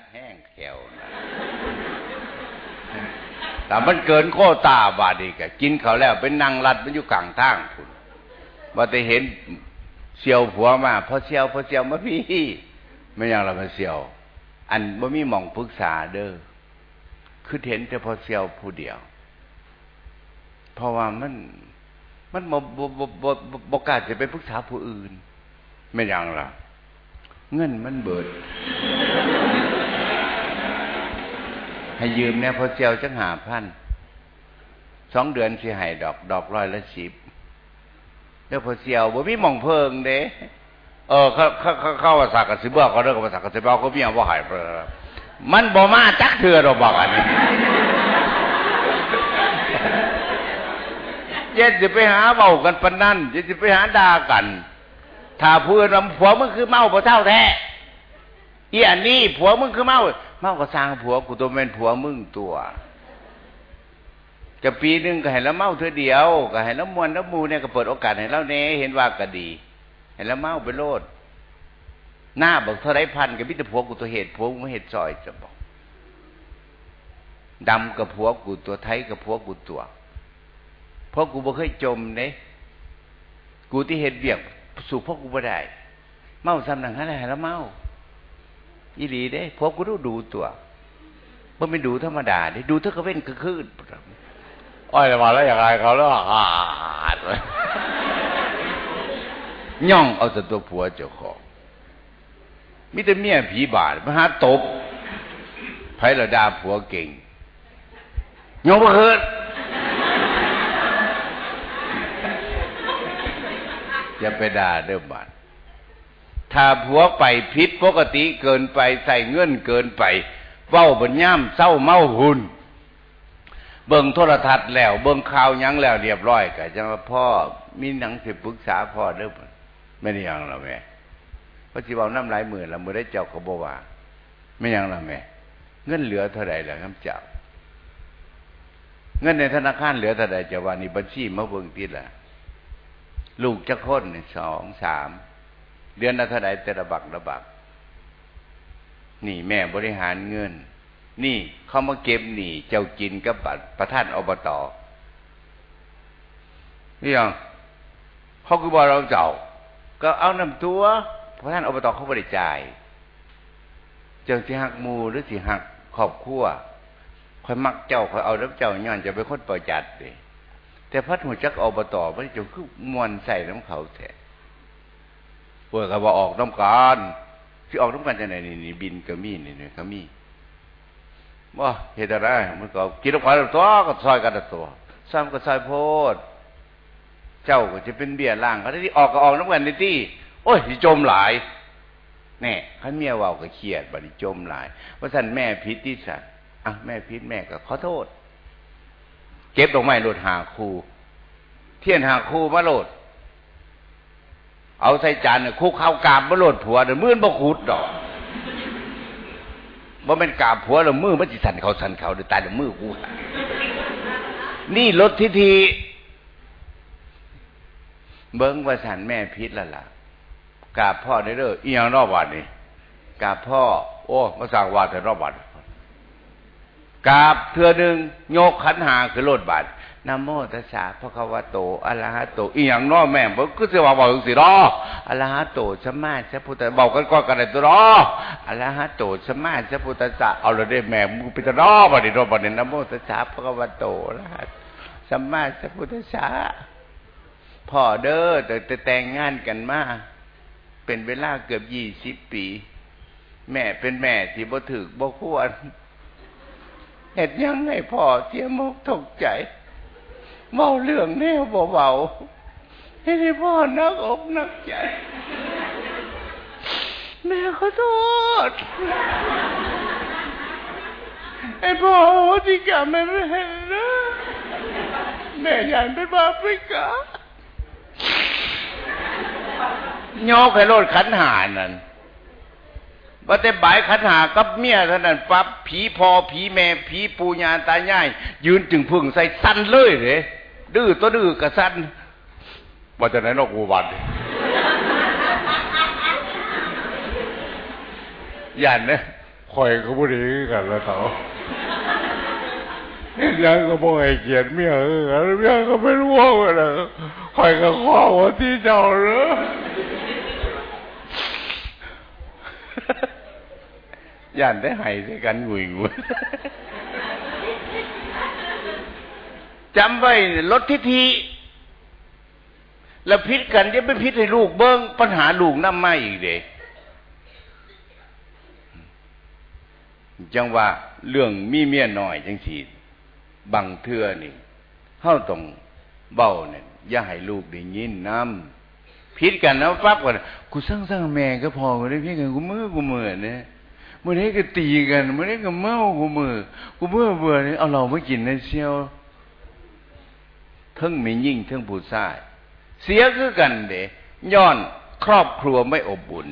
ดแห้งแขวนะแต่มันเกินโคตาบาดีกะกินเขาแล้วเป็นนางรัดมันอยู่กลางทางคุณว่าแต่เห็นเสียวผัวมาพอเสียวพอเสียวมาพี่ไม่ยังเรามาเสียว อันบ่มีหม่องปรึกษาเด้อคือเห็นแต่พอเสียวผู้เดียว เพราะว่ามันมันบ่บ่บ่บ่บ่กล้าจะไปปรึกษาผู้อื่นไม่ยังล่ะเงินมันเบิด ให้ยืมเนี่ยพอเสียวจังหาพันสองเดือนสิให้ดอก ดอกร้อยละสิบแล้วพอเสียวบ่มีมองเพิงเด้เออเขาเขาเขาเขาว่าสักกะสิบ่เขาเด้อก็ว่าสักกะสิบ่เขาเมียบ่ให้เพิ่นมันบ่มาจักเทื่อดอกบอกอันนี้เย็ดสิไปหาเว้ากันปนนั้นเย็ดสิไปหาด่ากันถ้าผู้อื่นว่าผัวมึงคือเมาบ่เท่าแท้อีอันนี้ผัวมึงคือเมา เมาก็สร้างผัวกูตัวเป็นผัวมึงตัวจะปีหนึ่งก็ให้ละเมาเธอเดียวก็ให้ละมวนละมูเนี่ยก็เปิดโอกาสให้เราเนี่ยเห็นว่าก็ดีให้ละเมาไปโลดหน้าบอกเท่าไรพันกับพิจผัวกูตัวเหตุผัวกูเหตุซอยจะบอกดำกับผัวกูตัวไทยกับผัวกูตัวเพราะกูบ่เคยจมเนี่ยกูที่เหตุเบียกสู่พ่อกูบ่ได้ เมาซ้ำหนังอะไรแล้วเมา อีหลีเด้ผัวกูต้องดูตัวมันไม่ดูธรรมดาเด้ดูเท่ากับเว้นคือคืนอ้อยมาแล้วอย่างไรเขาแล้วขาดเลยย่องเอาแต่ตัวผัวเจ้าของมิแต่เมียผีบาดมาหาตบไผระดาผัวเก่งยกมาเกิดอย่าไปด่าเด้อบาด ถ้าผัวไปพิษปกติเกินไปใส่เงื่อนเกินไปเว้าบนย่ำเศร้าเมาหุนเบิ่งโทรทัศน์แล้ว เบิ่งข่าวยังแล้วเรียบร้อยก็จังว่าพ่อมีหนังสิปรึกษาพ่อเด้อไม่ได้ยังหรอแม่พระสิบอกน้ำลายมือละมือได้เจ้าก็บว่าไม่ยังหรอแม่เงินเหลือเท่าไรล่ะครับเจ้าเงินในธนาคารเหลือเท่าไรจะว่านี่บัญชีมาเบิ่งติดละลูกจะคนสองสาม เดือนละเท่าไรแต่ระบักระบักนี่แม่บริหารเงิน นี่เขามาเก็บหนี่เจ้ากินกับประธานอบตนี่ยังเขาคือบอกเราเจ้า ก็เอานำตัวพระท่านอบตเขาบริจายเจ้าสิหักมูหรือสิหักขอบขั้วคอยมักเจ้าคอยเอาแล้วเจ้าย้อนจะไปคนปล่อยจัดเลยแต่พัดหัวจักอบตไม่ได้จงคือมวนใส่น้ำเขาแท้ เพื่อเขาบอกออกน้ำการที่ออกน้ำกันจะไหนนี่บินกระมี่นี่นี่กระมี่ว่าเหตุอะไรมันก็กินควายตัวก็ซอยกันตัวซ้ำก็ซอยโพด เจ้าก็จะเป็นเบี้ยล่างเขาที่ออกก็ออกน้ำกันในที่โอ้ยจมหลายแน่ขันเมียว่าก็เครียดบัดนี้จมหลายว่าสันแม่พิษที่สัตว์อะแม่พิษแม่ก็ขอโทษ เก็บดอกไม้โหลดหาครูเทียนหาครูมาโหลด เอาใส่จานเนี่ยคุกข้าวกาบมาโหลดผัวเดี๋ยมือบ่ขุดดอกว่าเป็นกาบผัวแล้วมือมันจิสั่นเขาสั่นเขาเดี๋ยวตายเดี๋ยวมือกูนี่รถทิทีเบิ้งว่าสันแม่พิษละล่ะกาบพ่อได้เด้ออีหยังรอบวัดนี่กาบพ่อ โอ้มาสั่งว่าแต่รอบวัดกาบเทือนึงโยกขันหาคือโลดบาด นโมตัสสะพระคะวะโตอะระหะโตอีหยังน้อแม่บ่ก็สิว่าบอกสิรออะระหะโตสัมมาสัพพุทธะบอกกันก่อนกันได้ตัวรออะระหะโตสัมมาสัพพุทธะเอาละได้แม่มึงไปตรอบ่ได้รอบ่ได้นโมตัสสะพระคะวะโตอะระหะสัมมาสัพพุทธะพ่อเด้อแต่แต่งงานกันมาเป็นเวลาเกือบยี่สิบปี แม่เป็นแม่ที่บ่ถึกบ่ควรเหตุยังให้พ่อเสียมกตกใจ เมาเรื่องแนวเบาๆให้ได้พ่อนักอกนักใจ แม่ขอโทษไอ้พ่อที่กรรมไม่เห็นนะแม่ยันเป็นบาปริกาโยกให้โลดขันหานั่นว่าแต่บายขันหากับเมียเท่านั้นปั๊บผีพอผีแม่ผีปูญาตายายยืนจึงพึ่งใส่สั้นเลยเลย ดื้อตัวดื้อกระสันว่าจะไหนนอกอูบันยันเนี่ยคอยก็บ่ดีกันแล้วเขายังก็บ่ให้เกียรติเมียเออเมียก็ไม่รู้ว่านะคอยก็ขอว่าที่เจ้าเนอะย่านได้ห้ด้วยกันงุยงุย จำไว้ ลดทิฐิแล้วพิษกันจะไปพิษให้ลูกเบิ้งปัญหาลูกน้ำไม่อีกเด็จังว่าเรื่องมีเมียน้อยจังสีบังเทือนี่เฮาต้องเบาเนี่ยอย่าให้ลูกได้ยินน้ำพิษกันนะฟักว่ากูสร้างสร้างแม่ก็พอกูได้พี่กันกูมือกูมือเนี่ยเมื่อนี้ก็ตีกันเมื่อนี้ก็เมากูมือกูเบื่อเบื่อเนี่ยเอาเราไม่กินในเชียว ทั้งมียิ่งทั้งผู้ชาย เสียคือกันเดย้อนครอบครัวไม่อบอุ่น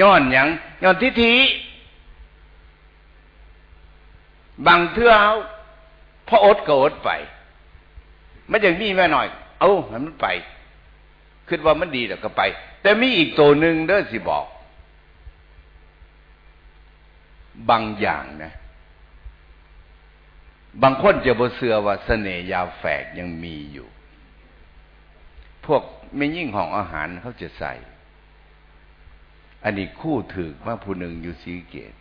ย้อนอยังย้อนทิฐิบางเทื่อเอาพออดก็อดไปไม่อย่างนี้แม่หน่อย เอาให้มันไปคิดว่ามันดีแล้วก็ไป แต่มีอีกตัวหนึ่งเด้อสิบอก บางอย่างนะ บางคนจะบ่เสือว่าสเสน่ยาแฝกยังมีอยู่ พวกไม่ยิ่งของอาหารเขาจะใส่ อันนี้คู่ถือว่าผู้หนึ่งอยู่สีเกต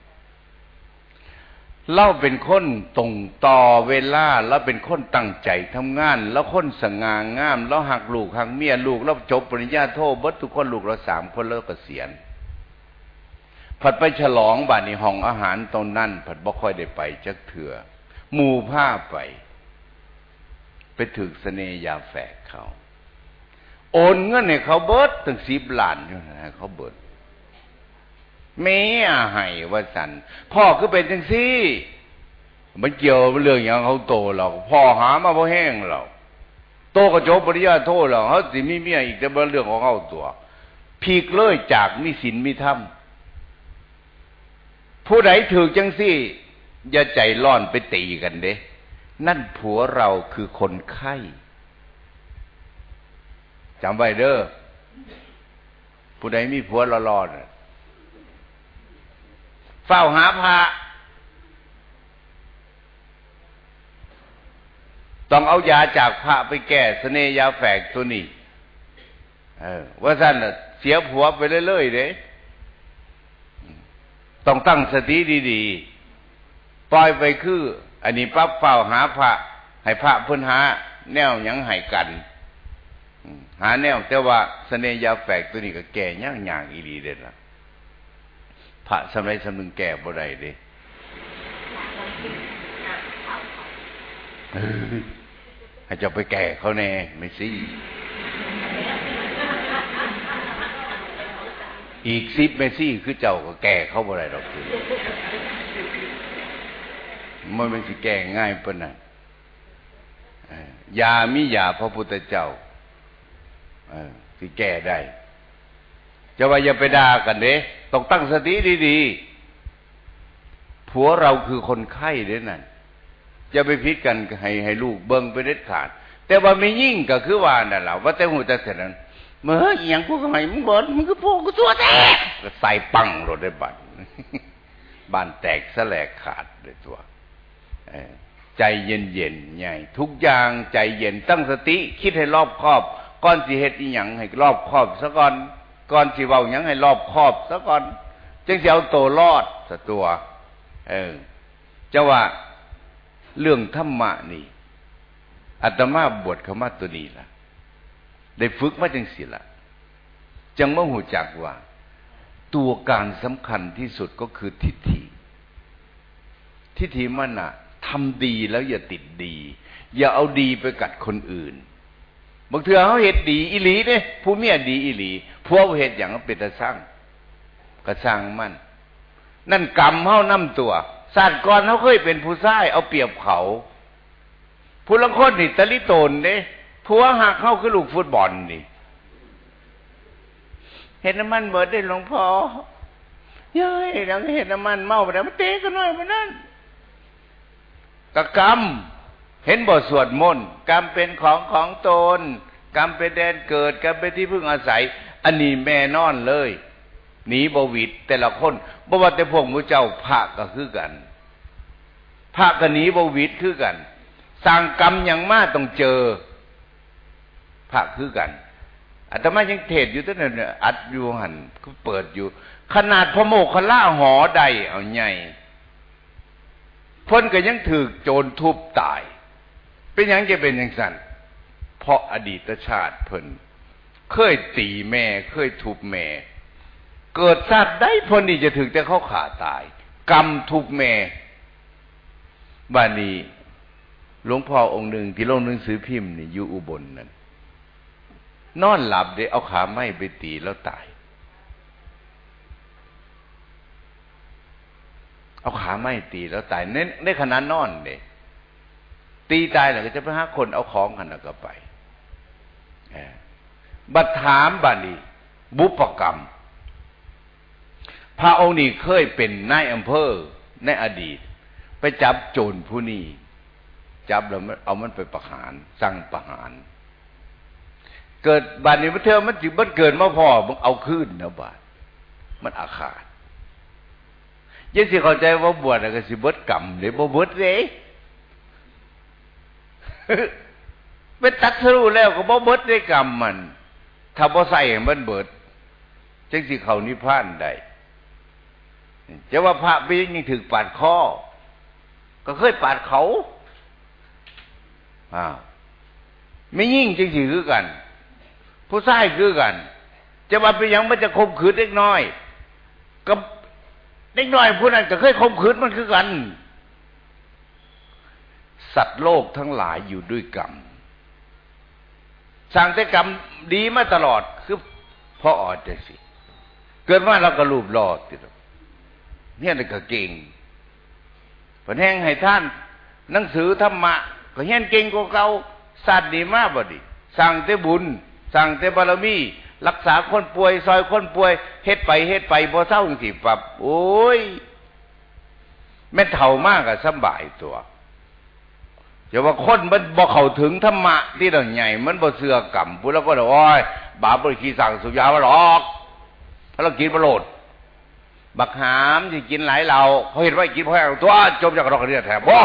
เล่าเป็นคนตรงต่อเวลาแล้วเป็นคนตั้งใจทำงาน แล้วคนสง่างาม แล้วหักลูกหักเมียลูกแล้วจบปริญญาโทเบิดทุกคนลูกเราสามคนแล้วก็เสียนผัดไปฉลองบ้านในห้องอาหารตรงนั้นผัดบ่ค่อยได้ไปจักเถื่อหมู่ผ้าไป ไปถึกเสน่ยาแฝกเขา โอนเงินเนี่ยเขาเบิดถึงสิบล้านอยู่นะเขาเบิดแม่ให้ว่าสันพ่อคือเป็นจังซี่มันเกี่ยวเรื่องอย่างเขาโตหรอกพ่อหามาพอแห้งหรอกโตกระจบปริญญาโทษหรอกเขาสิมีเมียอีกแต่เป็นเรื่องของเขาตัวพีกเลยจากมีศีลมีธรรมผู้ใดถือจังซี่ อย่าใจร้อนไปตีกันเด้ นั่นผัวเราคือคนไข้ จำไว้เด้อผู้ใดมีผัวรอๆเฝ้าหาพระต้องเอายาจากพระไปแก้เสน่ยาแฝกตัวนี้ว่าท่านเสียผัวไปเรื่อยๆเลยต้องตั้งสติดีๆ ปล่อยไปคือ อันนี้ปั๊บเฝ้าหาพระ ให้พระพ้นหา แนวยังให้กัน หาแนวแต่ว่าเสน่ยาแฝกตัวนี้ก็แก่ย่างย่างอีดีเด็ดละพระสมัยสำนึงแก่บ่ได้เด้ให้จะไปแก่เขาแน่ไม่สิอีกสิบเมซี่คือเจ้าก็แก่เขาบ่ได้หรอกคือมันไม่สิแก่ง่ายปะนะยามิยาพระพุทธเจ้า สิแก่ได้จะว่าอย่าไปด่ากันเด้ต้องตั้งสติดีๆผัวเราคือคนไข้เด้นั่นจะไปพิษกันให้ให้ลูกเบิ่งไปเด็ดขาด แต่ว่าไม่ยิ่งก็คือว่านั่นแหละว่าแต่หูแต่เสร็จนั้นเมื่ออย่างพวกใหม่มึงบ่นมึงก็พูกตัวแตกก็ใส่ปังรถได้บัตรบ้านแตกสลกขาดเลยตัวใจเย็นเย็นใหญ่ทุกอย่างใจเย็นตั้งสติ คิดให้รอบคอบ ก้อนสิเหตุอีหยังให้รอบคอบซะก่อนก่อนสิเว้ายังให้รอบคอบซะก่อนจึงจะเอาตัวรอดสตัว เออจะว่าเรื่องธรรมะนี่อาตมาบวชเขามาตัวนี้ล่ะ ได้ฝึกมาจังสิละจังมาหูจักว่า ตัวการสำคัญที่สุดก็คือทิฏฐิทิฏฐิมันอะทำดีแล้วอย่าติดดี อย่าเอาดีไปกัดคนอื่น บางเถื่อเขาเหตุดีอิหลีเนี่ยผู้เมียดีอิหลีพวกเหตุอย่างเป็นตะสร้างกระช่างมันนั่นกรรมเขานำตัวศาสตร์ก่อนเขาเคยเป็นผู้ชายเอาเปรียบเขาผู้ลังคนนี่ตะลิโตนเนี่ยผัวหักเข้าคือลูกฟุตบอลนี่เห็นน้ำมันเบิดได้หลวงพ่อเย้ยหลังเห็นน้ำมันเมาไปแล้วมันเตะกันหน่อยมันนั่นกะกรรม เห็นบทสวดมนต์กรรมเป็นของของตนกรรมเป็นแดนเกิดกรรมเป็นที่พึ่งอาศัย อันนี้แม่นอนเลยหนีบวิดแต่ละคนบ่ว่าแต่พวกมูเจ้าพระก็คือกันพระก็หนีบวิดคือกันสร้างกรรมอย่างมากต้องเจอพระคือกันอาตมายังเทศอยู่ตั้งแต่อัดอยู่หันก็เปิดอยู่ ขนาดพระโมกขล่าหอใดเอาใหญ่พ้นก็ยังถือโจรทุบตาย เป็นยังจะเป็นอย่างสั้นเพราะอดีตชาติเพิ่นเคยตีแม่เคยทุบแม่ เกิดชาติได้พ้นนี่จะถึงจะเข้าขาตาย กรรมทุบแม่บานีหลวงพ่อองค์หนึ่งที่ลงหนังสือพิมพ์นี่อยู่อุบลนั่นนอนหลับเดี๋ยวเอาขาไม้ไปตีแล้วตาย เอาขาไม้ตีแล้วตายในในขณะนอนเนี่ย ตีตายแล้วก็จะไปหาคนเอาของกันแล้วก็ไปบัดถามบาลีบุปกรรม พระองค์นี้เคยเป็นนายอำเภอในอดีต ไปจับโจรผู้นี้จับแล้วเอามันไปประหารสั่งประหาร เกิดบาดนี้มันเทอมันจิบันเกิดมาพอมึงเอาขึ้นนะบาดมันอาขาดยังสิเข้าใจว่าบวชก็สิบดกรรมหรือบ่บดเลย เป็นตัดสู้แล้วก็บ่บดได้กรรมมัน ถ้าบ่ใส่มันเบิดจังสิเขานิพพานได้จะว่าพระไปยังถึงปาดคอก็เคยปาดเขาอ้าวไม่ยิ่งจริงสิคือกัน ผู้ชายคือกัน จะว่าเป็นยังมันจะคมขืนเล็กน้อยกับเล็กน้อยผู้นั้นก็เคยคมขืนมันคือกัน สัตว์โลกทั้งหลายอยู่ด้วยกรรมสั่งแต่กรรมดีมาตลอดคือพ่อออดจะสิเกิดมาเราก็รูปหลอดติดเนี่ยเลยก็เก่งผลแห้งให้ท่าน หนังสือธรรมะก็เฮียนเก่งกว่าเก่าสัตว์ดีมากบ่ดิสั่งแต่บุญ สั่งแต่บารมี รักษาคนป่วย ซอยคนป่วย เฮ็ดไปเฮ็ดไปพอเศร้าสิปรับโอ้ยแม่เท่ามากอะสบายตัว อย่าว่าคนมันบ่เข้าถึงธรรมะที่เราใหญ่ มันบ่เสือกรรมพูดแล้วก็โอ้ยบาปบริขีสั่งสุยาว่าหรอกถ้าเรากินประโลดบักหามจะกินหลายเราเขาเห็นว่ากินเพราะตัวจมจากรอกเรียแถบบ่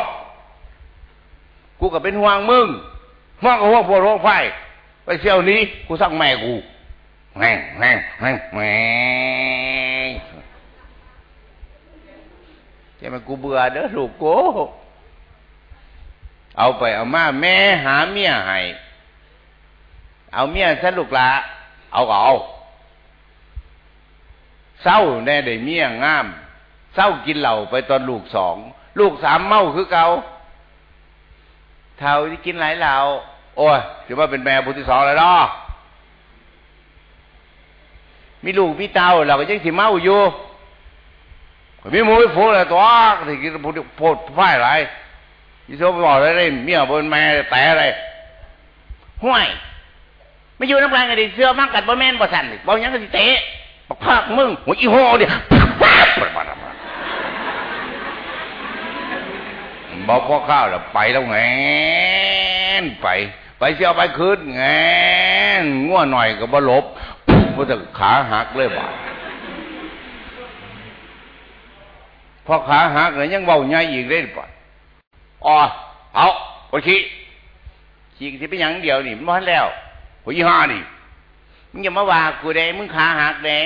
กูก็เป็นห่วงมึงห่วงกับห่วงพวกโรคไฟไปเที่ยวนี้กูสั่งแม่กูแม่แม่แม่แม่จะมกูเบื่อเด้อลูกกู เอาไปเอามาแม่หาเมียให้เอาเมียฉันลูกละเอาก็เอาเศร้าแน่ได้เมียงามเศร้ากินเหล่าไปตอนลูกสองลูกสามเมาคือเกาเท่าที่กินหลายเหล่าโอ้ยถือว่าเป็นแม่บุตรที่สองแล้วเนาะมีลูกมีเต้าเราก็ยังสิเมาอยู่มีมูมีฟูอะไรตัวที่กินพูดพูดพ่ายไรยี่ โซบอกอะไรเมียบนแม่แต่อะไรห่วยไม่อยู่น้ำลางกันดิเสื้อมังกัดบ่แม่นบ่สั่นบ่ยังก็สิเตะบักภาคมึงหัวอีโหเดียบอกพ่อข้าวแล้วไปแล้วไงไป ไปเสียไปคืนแงง่วหน่อยก็บ่ลบพุทธขาหักเลยบ่าพอขาหักเลยยังเบาใหญ่อีกเลยป่ะอ๋อเอา โอเคขี้ที่เป็นอย่างเดียวนี่มันพันแล้วหัวยี่ห้านี่มึงอย่ามาว่ากูเด้มึงขาหักเด้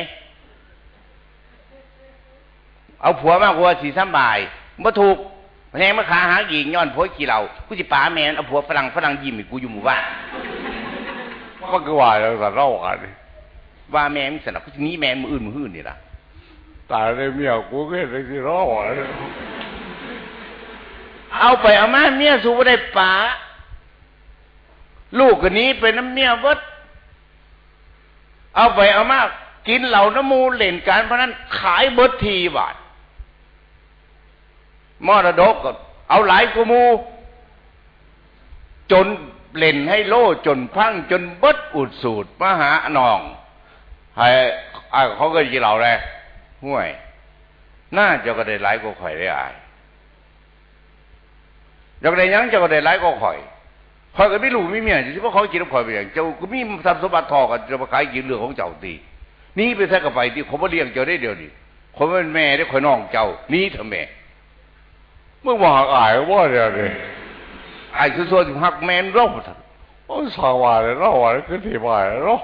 เอาผัวมากกว่าสีสบายมาถูกแหงมาขาหาอีกย้อนผัวขี้เหล่ากูสิป๋าแมนเอาผัวฝรั่งฝรั่งยิ้มให้กูอยู่หมู่บ้านก็คือว่าแล้วก็เล่ากันว่าแม่มึงสนับกูจะนี้แม่มืออื่นมือหื่นนี่ล่ะตายได้เมียกูก็เห็นได้ที่รอ เอาไปเอามาเมียสู้ได้ป๋าลูกคนนี้เป็นน้ำเมียวัดเอาไปเอามากินเหล่าน้ำมูเล่นการเพราะนั้นขายเบิดทีบาทมรดกก็เอาหลายกูมู จนเล่นให้โล่จนพังจนเบิดอุดสูตรมหาหนองให้เขาก็ยีเราเลยห่วย น่าจะก็ได้หลายก็ข่อยได้อาย อยากได้ยังจะก็ได้หลายก็ข่อยข่อยก็ไม่รู้ไม่เมียที่ว่าเขากินข่อยไปอย่างเจ้าก็มีทรัพย์สมบัติทอกันจะมาขายกินเรื่องของเจ้าตีนี่ไปซะก็ไปที่ผมบ่เลี้ยงเจ้าได้เดียวนี่ผมเป็นแม่ได้ข่อยน้องเจ้านีเถอะแม่มึงมาหักอายว่าเดียวนี้ไอ้คือส่วนที่ฮักแมนรบ่ซั่นโอ้สาวาเลยราว่าคือที่บ้านรา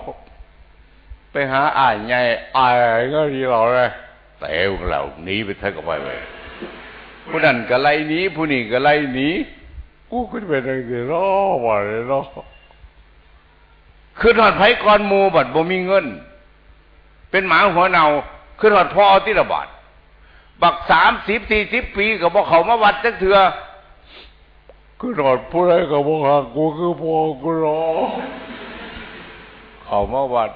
ไปหาอายใหญ่อายก็ดีเราเลยแต่เอวเราหนีไปซะก็ไปเว้ย ผู้นั้นก็ไล่หนีผู้นี้ก็ไล่หนีกูขึ้นไปได้กี่รอว่าเลยเนาะคือถอดไผก่อนมูบัดบ่มีเงิน เป็นหมาหัวเน่าคือถอดพ่อที่ระบาดบัก30 40ปีก็บ่เขามาวัดจักเทื่อคือนอนผู้ใดก็บอกหักกูคือพ่อกูเนาะเขามาวัด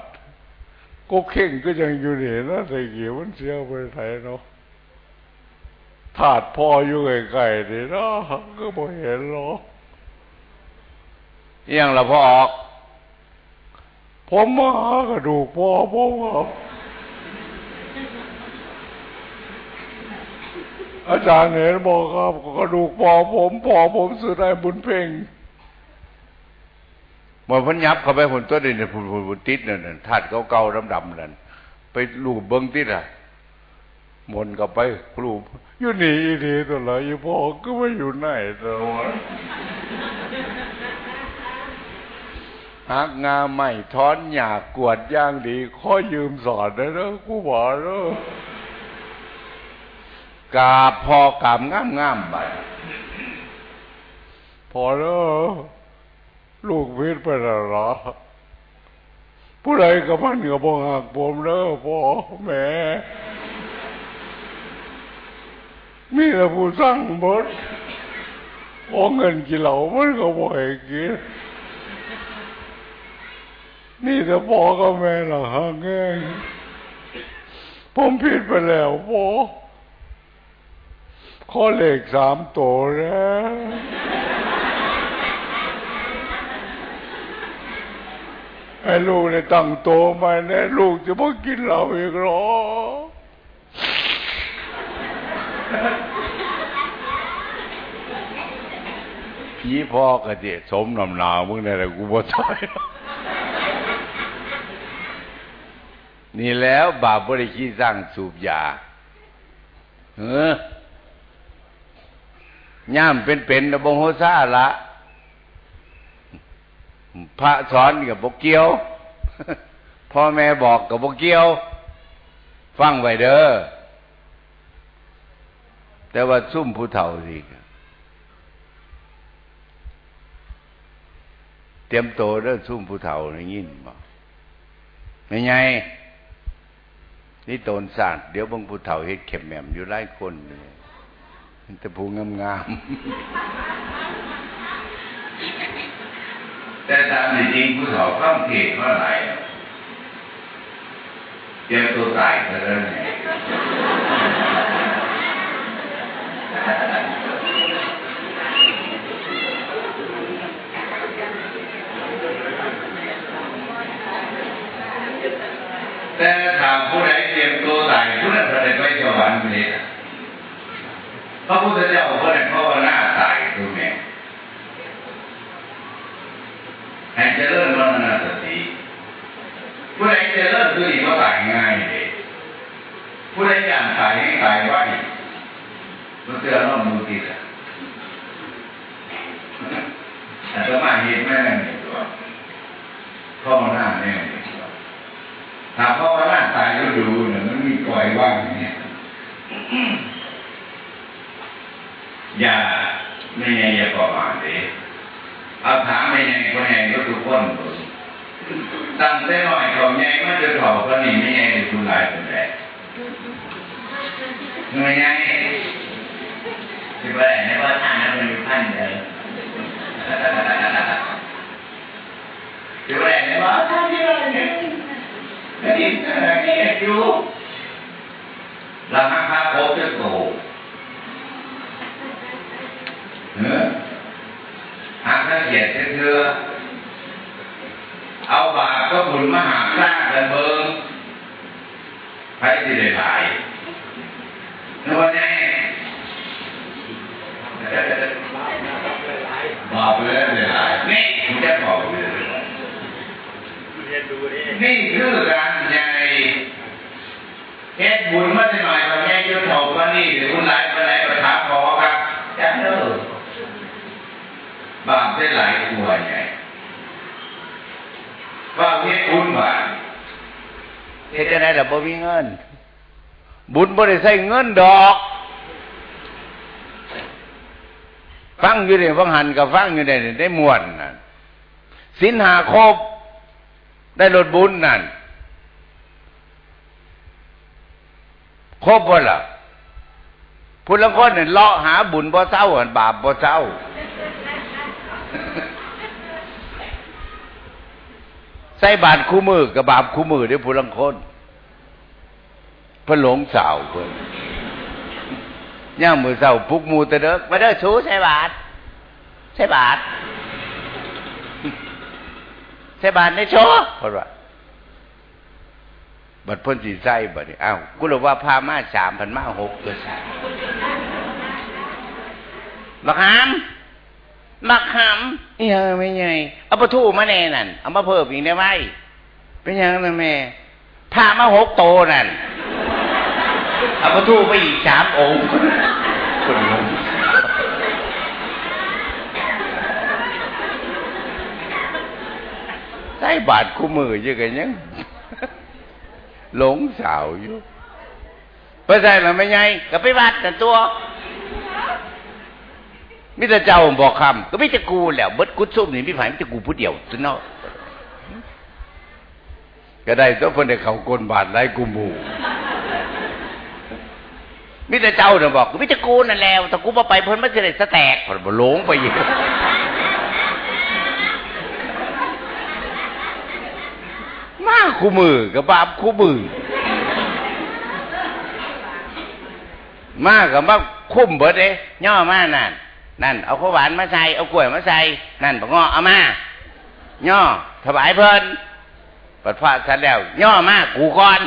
กูเข่งก็ยังอยู่นี่นะแต่กี่มันเสียไปไหนเนาะ ถาดพ่ออยู่ไกลๆนี่เนาะก็บ่เห็นหรอกอิหยังละพ่อออก ผมมาหากระดูกพ่อผมครับอาจารย์เห็นบอกครับกระดูกพ่อผมพ่อผมสุดได้บุญเพ่งหมดพันยับเข้าไปผลตัวนี้เนี่ยผุนผุนผุนติดนั่นน่ะธาตุเก่าๆดำๆนั่นไปลูบเบิ้งติดอะ มนต์ก็ไปกลูบอยู่นี่อีทีตัวละอีพ่อก็ไม่อยู่ไหนตัววะหักงาไม่ถอนหญ้ากวดย่างดีขอยืมสอนได้เนอะกูบอกเนอะกาพอกาบงามงามไปพอเนอะลูกพิษไปแล้วหรอผู้ใดกับมันกับบ่หักผมเนอะพ่อแม่ มีแต่ผู้สร้างบดโอ้เงินกี่เหล่ามันก็บ่ให้กินนี่แต่พ่อกับแม่ละหักเองผมผิดไปแล้วพ่อข้อเลขสามตัวแล้วให้ลูกเนี่ยตั้งโตมาแน่ลูกจะมากินเหล้าอีกหรอ ผีพ่อก็เจสมนำหนาวมึงนี่นแหละกูบ่ตายนี่แล้วบาปบริขี้สร้างสูบยาเออย่ามเป็นๆนะบงโฮซาละพระสอนกับบกเกียว พ่อแม่บอกกับบกเกียว ฟังไว้เด้อ แต่ว่าซุ่มผู้เฒ่าสิเตรียมโตเด้อซุ่มผู้เฒ่าในยินบอกไม่ไงนี่โตนสาดเดี๋ยวบางผู้เฒ่าเฮ็ดเข็มแหม่มอยู่หลายคนเลยแต่ผู้งามๆแต่ตามจริงผู้เฒ่าฟังเทศเมื่อไหร่เตรียมตัวตายก็แล้ว แต่ถามผู้ใดเตรียมตัวตายผู้นั้นจะได้ไปสวรรค์เลยนะพระพุทธเจ้าผู้นั้นภาวนาตายตัวแม่ให้เจริญมรณสติผู้ใดเจริญคืออีกว่าตายง่ายเลยผู้ใดอยากตายให้ตายไว้ มันเตือนเรามือติดอะอาตมาเห็นแม่นั่นเองตัวภาวนาแน่เลยตัวถ้าภาวนาตายแล้วดูเนี่ยมันมีปล่อยว่างอย่างเนี่ยอย่าไม่ไงอย่าประมาทเลยเอาถามไม่ไงคนไงก็ทุกคนตั้งแต่น้อยเขาไงมันจะถอดก็นี่ไม่ไงจะทุนหลายคนแหละไม่ไง คิดว่าไหนว่าท่านนั้นมันมีท่านเลยคิดว่าไหนว่าท่านที่ไรเนี่ยนี่นี่อยู่ราคาคาโคจะโตเออหากถ้าเกียดเถื่อเอาบาปก็บุญมหาสร้างกันเบิงใครสิได้หลายนึกว่าไงบาปเลยได้หลายนี่คุณจะบอกเลย นี่คือการใหญ่เฮ็ดบุญมาหน่อยกับแม่ยืนถกมานี่หรือคุณหลายไปไหนประทับขอครับจังเด้อบางได้หลายตัวใหญ่ว่าเฮ็ดบุญบาเฮ็ดจะได้ล่ะบ่มีเงิน บุญบ่ได้ใช้เงินดอก ฟังอยู่นี่ฟังหันกับฟังอยู่นี่ได้มวนน่ะสินหาครบได้ลดบุญนั่นครบบ่ล่ะพุทธคนเนี่ยเลาะหาบุญบ่เศร้าบาปบ่เศร้าใส่บาตรคู่มือกับบาปคู่มือได้พุทธคนพระหลงสาวเพิ่น ย่างมือเศร้าปุกมูตะเด้อมาเด้อชูใส่บาตรใส่บาตรใส่บาตรในโชเพราะว่าบัดพ้นสีใส่บัดนี้อ้าวกูรู้ว่าพามาสามพันมาหกตัวสามบักหามบักหามอีหยังไม่ไงเอาปลาทูมาแน่นั่นเอามาเพิ่มอีกได้ไหมเป็นยังนะแม่พามาหกโตนั่น เอาปลาทูไปอีกสามองค์คนงงใส่บาทคู่มือยังไงยังหลงสาวอยู่เพราะใช่หรือไม่ไงก็ไปวัดแต่ตัวมิตรเจ้าบอกคำก็ไม่จะกูแล้วเบิดกุศลนี่พี่ฝ่ายมิจะกูผู้เดียวซะเนาะก็ได้ตัวคนเด็กเขากลบาทไรกูมู มิตรเจ้าเนี่ยบอกม่จะกูนั่นแล้วแต่กูมาไปเพ้นไม่จะได้สแตกผลบ่หลงไปอีกมาคู่มือกับบาปคู่มือมากับมาคุ้มเบิดเด้ย่อมานั่นนั่นเอาข้าวหวานมาใส่เอากล้วยมาใส่นั่นบอกงอเอามาย่อถวายเพิ่นปัดพระสันแล้ว ย่อมากูก่อน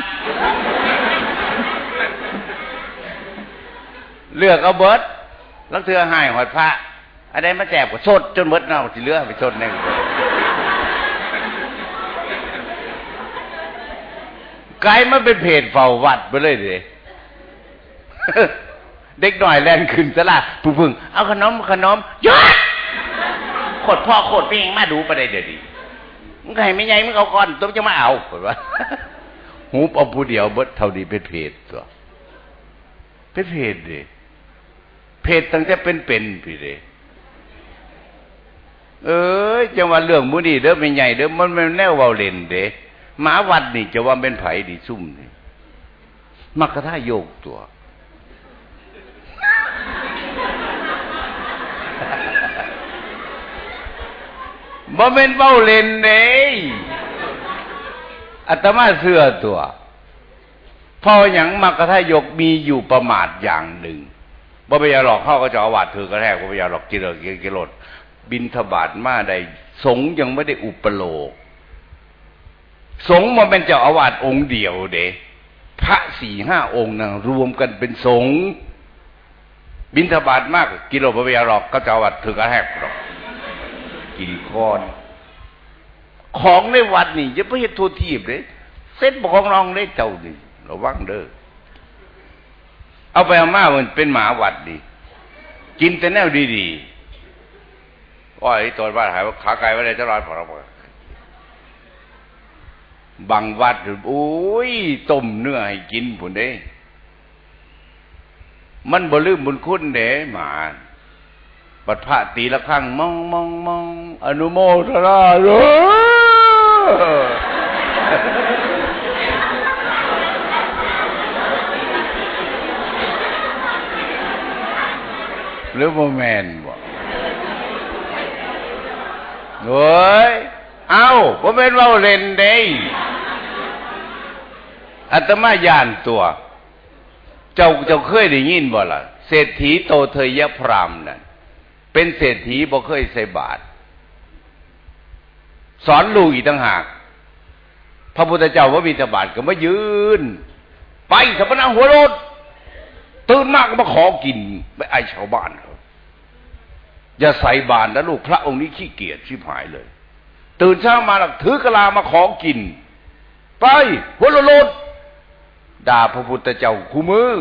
เลือกเอาเบิดแล้วเธอหายหอดพระอะไรมาแจกก็สดจนเบิดเนาะที่เลือกไปสดหนึ่งกลายมาเป็นเพจเฝ้าวัดไปเลยเด้เด็กหน่อยแลนขึ้นสลาผู้พึ่งเอาขนมขนมยอดโคตรพ่อโคตรพี่เองมาดูไปได้เดี๋ยวดีมึงใครไม่ใหญ่มึงเอาก่อนต้องจะมาเอาเห็นว่าหูเอาผู้เดียวเบิดเท่าดีเป็นเพจตัวเป็นเพจดิ เพจตั้งแต่เป็นเป็นพี่เดเอ้ยจังว่าเรื่องมุนีเด้อไม่ใหญ่เด้อมันเป็นแนวเบาเล่นเด้หมาวัดนี่จะว่าเป็นไผ่ดีซุ่มนี่มักกะท่าโยกตัวบ่เป็นเบ้าเล่นเด้อาตมาเสื้อตัวพ่ออย่างมักกะทายกมีอยู่ประมาทอย่างหนึ่ง บ่ไปยาหลอกเข้าก็จะอาวาดถือกระแทกบ่ไปยาหลอกกิเลสกิโลดบินทบาทมาใดสงยังไม่ได้อุปโลก สงมันเป็นเจ้าอาวาสองค์เดียวเด้พระสี่ห้าองค์นะรวมกันเป็นสงบินทบาทมากกิโลพระเวียหรอกก็จะวัดถือกระแหกหรอกกินค้อนของในวัดนี่จะไปเห็นทัวทีบเลยเส้นบของรองได้เจ้านี่ระวังเด้อ เอาไปเอามามันเป็นหมาวัดดี กินแต่แนวดีๆว่าไอ้ตัวบ้านหายว่าขาไก่ไว้เลยจะรอดพอเราบางวัดโอ้ยต้มเนื้อให้กินผุนเด้มันบ่ลืมบุญคุณเด้หมาบัดพระตีละครั้งมองมองมองอนุโมทนาเลย หรือโมแมนบ่โอ้ยเอาบ่เป็นว่าเล่นเด้อัตมายานตัว เจ้าเจ้าเคยได้ยินบ่ล่ะ เศรษฐีโตเทยพรามนั่นเป็นเศรษฐีบ่เคยใส่บาตรสอนลูกอีกต่างหาก พระพุทธเจ้าว่ามีตบาทก็มายืน ไปสัมปนาหัวรถตื่นมากก็มาขอกินไม่ไอชาวบ้าน อย่าใส่บาตรนะลูกพระองค์นี้ขี้เกียจชิบหายเลย ตื่นเช้ามาหลักถือกะลามาขอกิน ไปหัวรถด่าพระพุทธเจ้าคู่มือ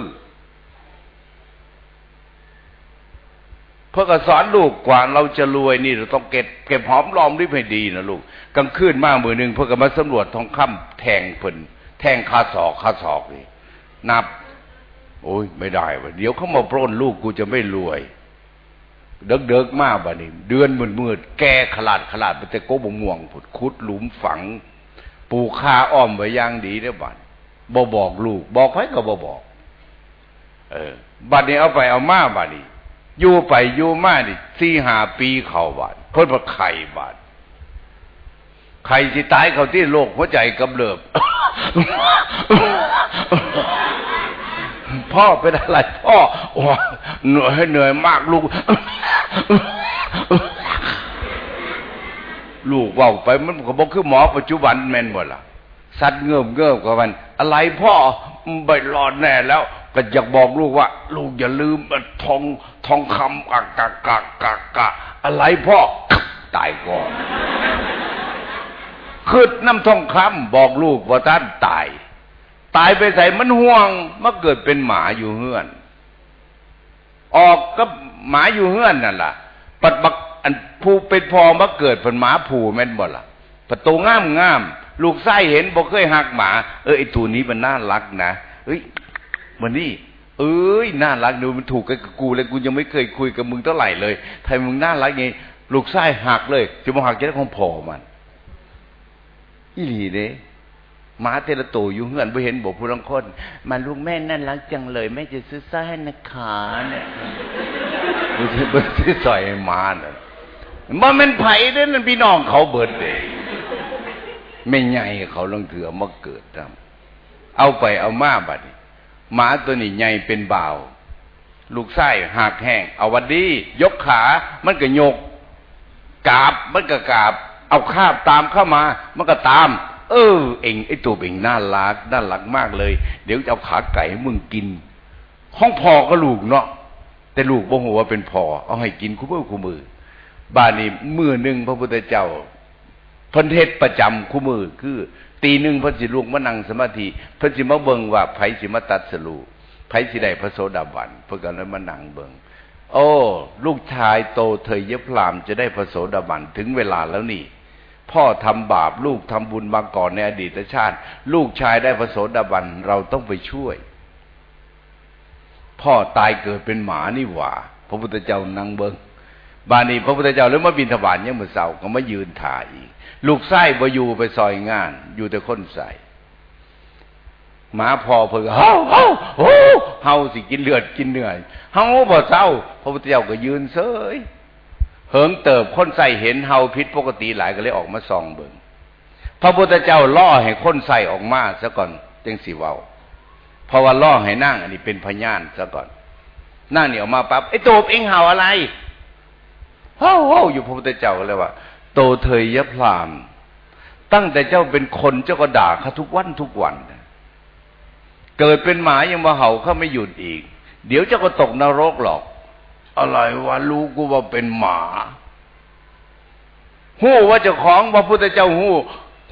เพื่อกสอนลูกกว่าเราจะรวยนี่เราต้องเก็บเก็บหอมรอมริบให้ดีนะลูกกลางคืนมากมือหนึ่งเพื่อกมาสำรวจทองคำแทงเพิ่นแทงคาศอกคาศอกนี่นับ โอ้ยไม่ได้วะเดี๋ยวเขามาปล้นลูกกูจะไม่รวย เดิกเดิกมากบ่นี่เดือนมืดมืดแกขลาดขลาดไปแต่โกบม่วงผุดคุดหลุมฝัง ปูคาอ้อมไว้ย่างดีได้บัดบ่บอกลูก บอกไผก็บ่บอก เออ บัดนี้เอาไปเอามาบัดนี้อยู่ไปอยู่มานี่สี่ห้าปีเข้าบัดเพิ่นบ่ไข่บัดไข่สิตายเขาที่โรคหัวใจกำเริบ พ่อเป็นอะไรพ่อโอ้เหนื่อยเหนื่อยมากลูก ลูกว่าไปมันก็บอกคือหมอปัจจุบันแม่นหมดล่ะสัตว์เงื่อมเงื่อมกับมัน อะไรพ่อใบรอดแน่แล้ว ก็อยากบอกลูกว่า ลูกอย่าลืมทองทองคำกะกะกะกะกะอะไรพ่อตายก่อนคืดน้ำทองคำบอกลูกว่าท่านตาย ตายไปใส่มันห่วงมาเกิดเป็นหมาอยู่เฮือน ออกก็หมาอยู่เฮือนนั่นล่ะ ปัดบักอันผู้เป็นพอมาเกิดเป็นหมาผูแม่นบ่ล่ะประตูงามงามลูกไส้เห็นบอกเคยหักหมา เออไอตัวนี้มันน่ารักนะเฮ้ยมันนี่เอ้ยน่ารักดูมันถูกกับกูเลยกูยังไม่เคยคุยกับมึงเท่าไหร่เลยทำมึงน่ารักไงลูกไส้หักเลยจะมาหักจะได้ของพอมันอีหลีเด้ หมาเทละตัวอยู่เฮือนไปเห็นบอกผู้ลังคนมาลูกแม่นั่นรักจังเลยแม่จะซื้อซ่าให้นะขาเนี่ยบุษบุษซอยหมาเนี่ยมันเป็นไผ่เด้นั่นพี่น้องเขาเบิดเด้ไม่ใหญ่เขาลงเถือมาเกิดทำเอาไปเอามาบัดหมาตัวนี้ใหญ่เป็นบ่าว ลูกไส้หักแห้งเอาวันดี ยกขา มันก็ยกกาบมันก็กาบ เอาคาบตามเข้ามา มันก็ตาม เออเองไอ้ตัวเองน่ารักน่ารักมากเลย เดี๋ยวจะเอาขาไก่ให้มึงกินห้องพอก็ลูกเนาะแต่ลูกบ่หัวเป็นพอเอาให้กินคู่มือคู่มือบ้านนี้มือหนึ่งพระพุทธเจ้าพันเทศประจำคู่มือ คือ ตีหนึ่งพระสิลูกมานั่งสมาธิพระสิมาเบิงว่าไผสิมาตัดสลูไผสิได้พระโสดาบันเพื่อกันแล้วมานั่งเบิงโอ้ ลูกชายโตเธยเยพรามจะได้พระโสดาบันถึงเวลาแล้วนี่ พ่อทำบาปลูกทำบุญมาก่อนในอดีตชาติ ลูกชายได้พระโสดาบันเราต้องไปช่วย พ่อตายเกิดเป็นหมานี่หว่า พระพุทธเจ้านั่งเบิงบานีพระพุทธเจ้าแล้วมาบินทบาทยังมือเสาก็มายืนถ่ายอีก ลูกไส้บอยู่ไปซอยงาน อยู่แต่คนใส่หมาพอเพิ่งเฮาเฮาโอ้เฮาสิกินเลือดกินเนื้อเฮาบ่เศร้าพระพุทธเจ้าก็ยืนเซย เหิงเติบคนใส่เห็นเฮาพิษปกติหลายก็เลยออกมาส่องเบิ่งพระพุทธเจ้าล่อให้คนใส่ออกมาซะก่อนจึงสิเว้าเพราะว่าล่อให้นั่งอันนี้เป็นพยานซะก่อนนั่งนี่ออกมาปั๊บไอ้โตบเองเห่าอะไรเฮ้าเฮ้าอยู่พระพุทธเจ้าเลยว่า โตเถยยะพรามตั้งแต่เจ้าเป็นคนเจ้าก็ด่าเขาทุกวันทุกวัน เกิดเป็นหมายังมาเห่าเขาไม่หยุดอีก เดี๋ยวเจ้าก็ตกนรกหรอก อะไรวะรู้กูว่าเป็นหมาหู้ว่าเจ้าของพระพุทธเจ้าหู้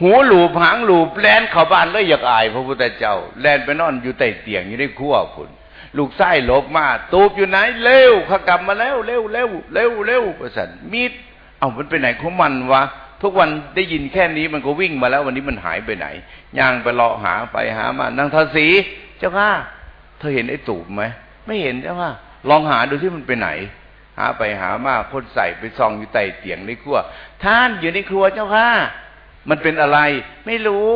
หูหลูบหางหลูบแลนเข้าบ้านเลยอยากอายพระพุทธเจ้าแลนไปนอนอยู่ใต้เตียงอยู่ในครัวคุณลูกไส้หลบมาตูบอยู่ไหนเร็วขากลับมาแล้วเร็วเร็วเร็วเร็วประสันมีดเอามันไปไหนของมันวะทุกวันได้ยินแค่นี้มันก็วิ่งมาแล้ว วันนี้มันหายไปไหนย่างไปเลาะหาไปหามานางทศีเจ้าค่ะเธอเห็นไอ้ตูบไหมไม่เห็นเจ้าค่ะ ลองหาดูที่มันไปไหน หาไปหามาคนใส่ไปซองอยู่ใต้เตียงในครัว ท่านอยู่ในครัวเจ้าค่ะ มันเป็นอะไร ไม่รู้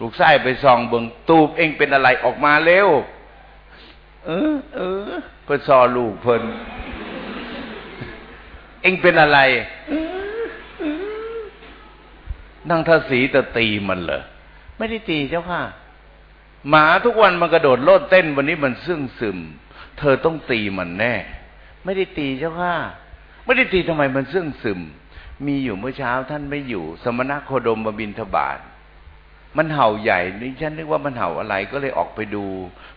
ลูกไส้ไปซองเบิงตูบเองเป็นอะไรออกมาเร็ว เออ เออ เพื่อซอลูกเพิ่นเองเป็นอะไรนั่งทศีจะตีมันเหรอไม่ได้ตีเจ้าค่ะ หมาทุกวันมันกระโดดโลดเต้นวันนี้มันซึ่งซึม เธอต้องตีมันแน่ ไม่ได้ตีเจ้าค่ะ ไม่ได้ตีทำไมมันเสื่องซึม มีอยู่เมื่อเช้าท่านไม่อยู่ สมณะโคดมมาบินทบาทมันเห่าใหญ่นี่ฉันนึกว่ามันเห่าอะไรก็เลยออกไปดู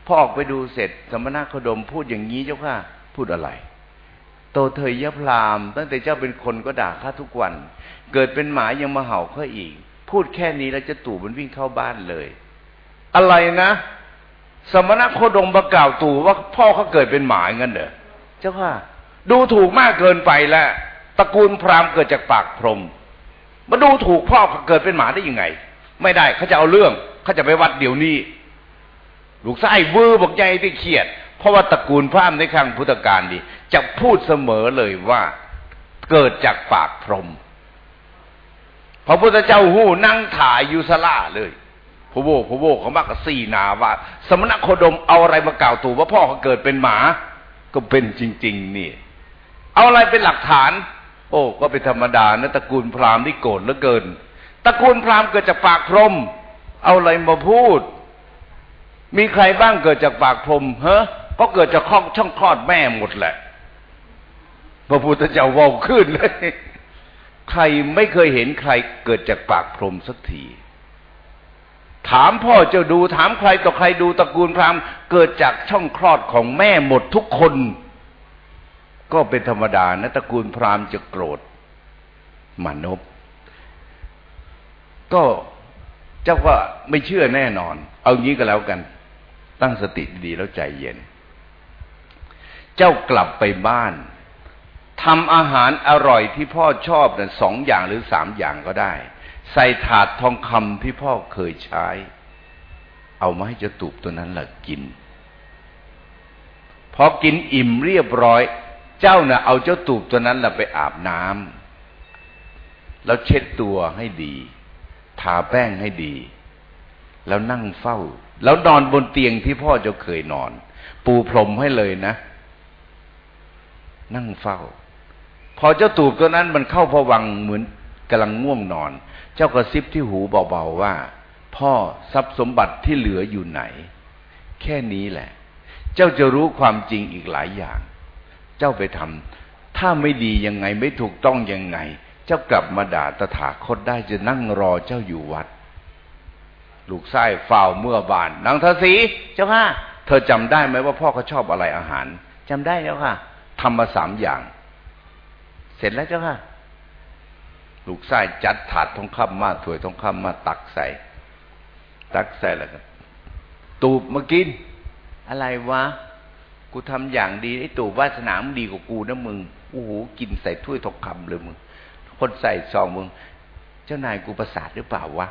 พอออกไปดูเสร็จ สมณะโคดมพูดอย่างนี้เจ้าค่ะ พูดอะไรโตเธยยะพรามตั้งแต่เจ้าเป็นคนก็ด่าข้าทุกวัน เกิดเป็นหมายังมาเห่าข้าอีก พูดแค่นี้แล้วจะตู่มันวิ่งเข้าบ้านเลย อะไรนะ สมณโคดมประกาวตู่ว่าพ่อเขาเกิดเป็นหมาเงั้นเด้อเจ้าค่ะ ดูถูกมากเกินไปแล้วตระกูลพราหมณ์เกิดจากปากพรหมมาดูถูกพ่อเขาเกิดเป็นหมาได้ยังไง ไม่ได้เขาจะเอาเรื่องเขาจะไปวัดเดี๋ยวนี้ ลูกไส้เวือบอกใหญ่ที่เขียด เพราะว่าตระกูลพราหมณ์ในครั้งพุทธกาลนี้จะพูดเสมอเลยว่าเกิดจากปากพรหมพระพุทธเจ้าหูนั่งถ่ายอยู่สลาเลย พระโวพระโวเขามากกับสี่นาว่า สมณโคดมเอาอะไรมากล่าวตู่ว่าพ่อเขาเกิดเป็นหมา ก็เป็นจริง ๆ นี่ เอาอะไรเป็นหลักฐาน โอ้ก็เป็นธรรมดานะตระกูลพราหมณ์ที่โกรธเหลือเกินตระกูลพราหมณ์เกิดจากปากพรม เอาอะไรมาพูด มีใครบ้างเกิดจากปากพรมเฮ้ก็เกิดจากข้องช่องคลอดแม่หมดแหละพระพุทธเจ้าว่าขึ้นเลยใครไม่เคยเห็นใครเกิดจากปากพรมสักที ถามพ่อเจ้าดูถามใครต่อใครดูตระกูลพราหมณ์เกิดจากช่องคลอดของแม่หมดทุกคน ก็เป็นธรรมดานะตระกูลพราหมณ์จะโกรธมานพก็เจ้าก็ไม่เชื่อแน่นอน เอางี้ก็แล้วกัน ตั้งสติดีแล้วใจเย็น เจ้ากลับไปบ้านทำอาหารอร่อยที่พ่อชอบนะ่สองอย่างหรือสามอย่างก็ได้ ใส่ถาดทองคำที่พ่อเคยใช้ เอามาให้เจ้าตูบตัวนั้นแหละกิน พอกินอิ่มเรียบร้อย เจ้าน่ะเอาเจ้าตูบตัวนั้นแหละไปอาบน้ำแล้วเช็ดตัวให้ดี ทาแป้งให้ดี แล้วนั่งเฝ้า แล้วนอนบนเตียงที่พ่อเจ้าเคยนอน ปูพรมให้เลยนะ นั่งเฝ้า พอเจ้าตูบตัวนั้นมันเข้าพวังเหมือน กำลังง่วงนอน เจ้ากระซิบที่หูเบาๆว่า พ่อทรัพย์สมบัติที่เหลืออยู่ไหน แค่นี้แหละ เจ้าจะรู้ความจริงอีกหลายอย่าง เจ้าไปทำถ้าไม่ดียังไงไม่ถูกต้องยังไง เจ้ากลับมาด่าตถาคตได้จะนั่งรอเจ้าอยู่วัด ลูกไส้เฝ้าเมื่อบานนางทศีเจ้าค่ะเธอจำได้ไหมว่าพ่อเขาชอบอะไรอาหารจำได้แล้วค่ะทำมาสามอย่าง เสร็จแล้วเจ้าค่ะ ลูกไส้จัดถาดทองคำมาถวยทองคำมาตักใส่ ตักใส่แล้วก็ตูบมากิน อะไรวะ กูทำอย่างดีไอ้ตูบวาสนามึงดีกว่ากูนะมึงโอ้โหกินใส่ถ้วยทองคำเลยมึง คนใส่ซองมึง เจ้านายกูประสาทหรือเปล่าวะ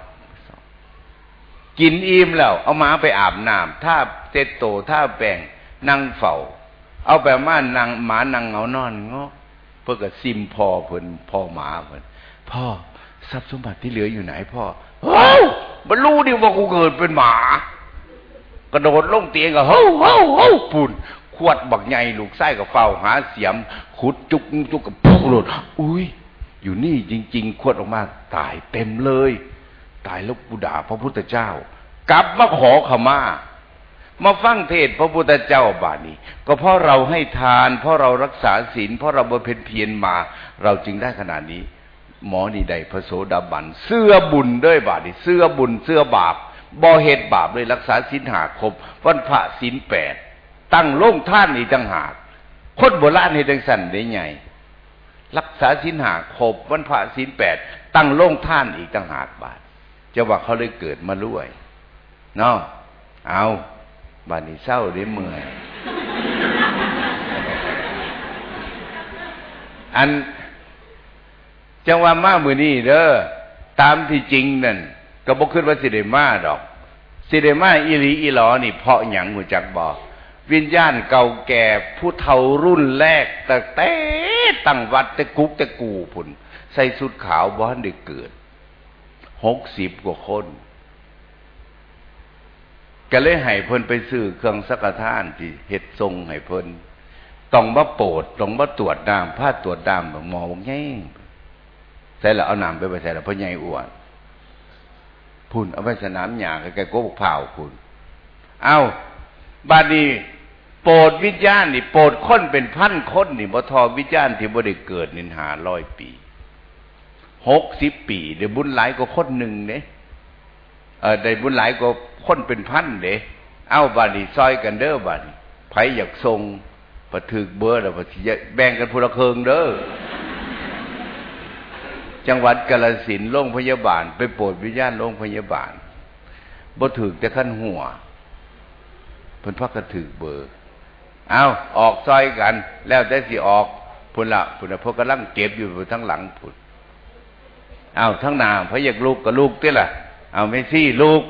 กินอิ่มแล้ว เอามาไปอาบน้ำถ้าเตโตถ้าแบ่งนั่งเฝ้า เอาแบบมานั่งหมานั่งเงานอนงอเพื่อกับซิมพอเพิ่นพอหมาเพิ่น พ่อทรัพย์สมบัติที่เหลืออยู่ไหนพ่อเฮ้ยมันรู้ดิว่ากูเกิดเป็นหมากระโดดลงเตียงก็เฮ้ยเฮ้ยเฮ้ยปุ่นขวดบักใหญ่ลูกไส้กับเฝ้าหาเสียมขุดจุกจุกกับปุ๊บหลุดอุ้ยอยู่นี่จริง ๆ ขวดออกมาตายเต็มเลย ตายแล้วกูด่าพระพุทธเจ้า กลับมาขอขมามาฟังเทศพระพุทธเจ้าบานี้ ก็เพราะเราให้ทาน เพราะเรารักษาศีลเพราะเราบำเพ็ญเพียรมา เราจึงได้ขนาดนี้ หมอนี่ได้พระโสดาบันเสื้อบุญด้วยบาดีเสื้อบุญเสื้อบาปบ่เหตุบาปเลยรักษาศีลหาครบวันพระศีลแปดตั้งโล่งท่านอีกต่างหากคนโบราณให้ดังสั่นได้ไงรักษาศีลหาครบวันพระศีลแปดตั้งโล่งท่านอีกต่างหากบาทจะว่าเขาเลยเกิดมาลุยเนาะเอาบาดนี้เศร้าได้เมื่อยอัน จังว่ามามือนี่เด้อตามที่จริงนั่นก็บอกขึ้นว่าสิเดมาดอกสิเดมาอิลีอีหลอนี่เพาะหยังหูจักบอกวิญญาณเก่าแก่ผู้เฒ่ารุ่นแรกแต่แต่ตั้งวัดแต่กุกแต่กูพุ่นใส่สุดขาวบ้านได้เกิดหกสิบกว่าคนก็เลยให้เพิ่นไปซื้อเครื่องสักท่านที่เห็ดทรงให้เพิ่นต้องมาโปรดต้องมาตรวจน้ำผ้าตรวจน้ำหมอบอกไง ใส่ละเอาน้ำไปไปใส่ละพ่อใหญ่อ้วนพุ่นเอาไปสนามหยาใกลโกบกเผาพุ่นเอาบาดนี้โปรดวิญญาณนี่โปรดคนเป็นพันคนนี่บ่ทอวิญญาณที่บ่ได้เกิดนินหาร้อยปีหกสิบปีเดี๋ยวบุญหลายกว่าคนหนึ่งเด้เออได้บุญหลายกว่าคนเป็นพันเด้เอาบาดนี้ซอยกันเด้อบาดนี้ไผอยากทรงประถึกเบอร์แล้วประสิแบ่งกันพลเคืองเด้อ จังหวัดกาลสินโรงพยาบาล ไปโปรดวิญญาณโรงพยาบาลบ่ถึกจะขั้นหัวเพิ่นพักกระถือเบอร์ เอาออกซอยกัน แล้วแต่สิออกพุ่นละพุ่นละพวกกำลังเก็บอยู่ทั้งหลังพุ่นเอาทั้งนาพระอยากลูกกับลูกเต้ล่ะ เอาเมซี่ลูก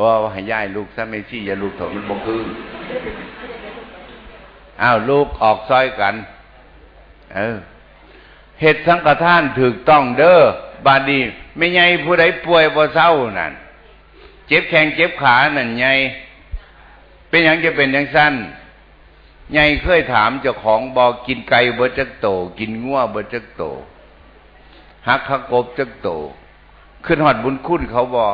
ว่าให้ย่ายลูกซะเมซี่อย่าลูกเถอะมันบ่คือเอาลูกออกซอยกัน เออ เห็ดสังฆทานถูกต้องเด้อบาดีไม่ไงผู้ใดป่วยบ่เศร้านั่นเจ็บแข้งเจ็บขานั่นไงเป็นอย่างจะเป็นอย่างสั้นไงเคยถามเจ้าของบอกกินไก่บ่จักโต กินงัวบ่จักโตหักขกบจักโตขึ้นหอดบุญคุณเขาบอ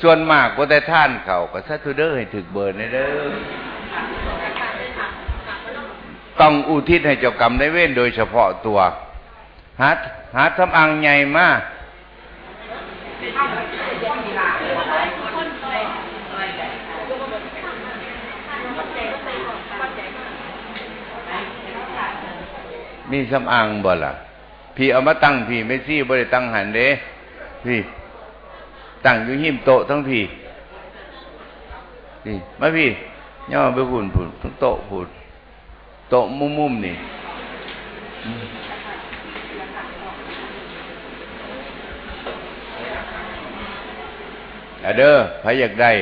ส่วนมากก็ได้ท่านเขาก็ซะทุเด้อให้ถึกเบอร์ในเด้อ ต้องอุทิศให้เจ้ากรรมได้เว้นโดยเฉพาะตัวหาหาทำอังใหญ่มากมีสำอังบ่ล่ะ พี่เอามาตั้งพี่ไม่ซี่บ่ได้ตั้งหันเด้พี่ ตั้งอยู่หิมโต๊ะทั้งพี่นี่มาพี่ย่อไปพูนพูนทั้งโต๊ะพูน โต๊ะมุมมุมนี่เด้อพระอยากได้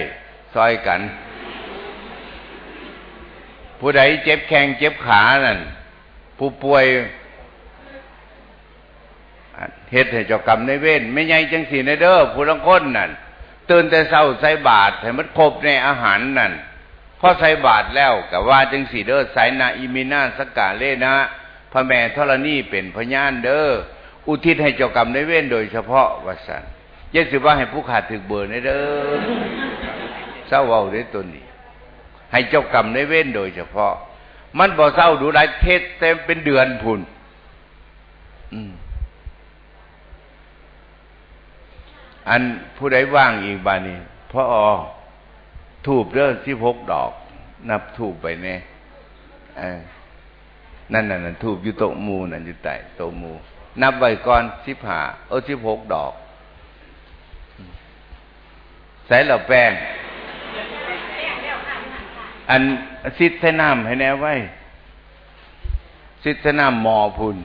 ซอยกัน ผู้ใดเจ็บแข้งเจ็บขานั่นผู้ป่วยเฮ็ดให้เจ้ากรรมในเว้นไม่ใหญ่จังสีในเด้อผู้ลังคนนั่นตื่นแต่เช้าใส่บาตรให้มันครบในอาหารนั่น พอใส่บาตรแล้วกับว่าจังสีเด้อสายนาอิมินาสกกาเลนะพระแม่ธรณีเป็นพญานเด้ออุทิศให้เจ้ากรรมในเว้นโดยเฉพาะวสันยสิว่าให้ผู้ขาดถึกเบอร์ในเด้อเศร้าเว้าได้ตัวนี้ ให้เจ้ากรรมในเว้นโดยเฉพาะ มันบ่เศร้าดูไรเทศเต็มเป็นเดือนพุ่นอันผู้ใดว่างอีกบานี้พระอ ถูบเริ่มสิบหกดอก นับถูบไปเนี่ยนั่นนั่นถูบอยู่โตมูนั่นอยู่ใต้โตมู นับไว้ก่อนสิบห้าเออสิบหกดอก ใส่เหล่าแป้ง อันซิดใส่น้ำให้แน่ไว้ซิดใส่น้ำหมอพุน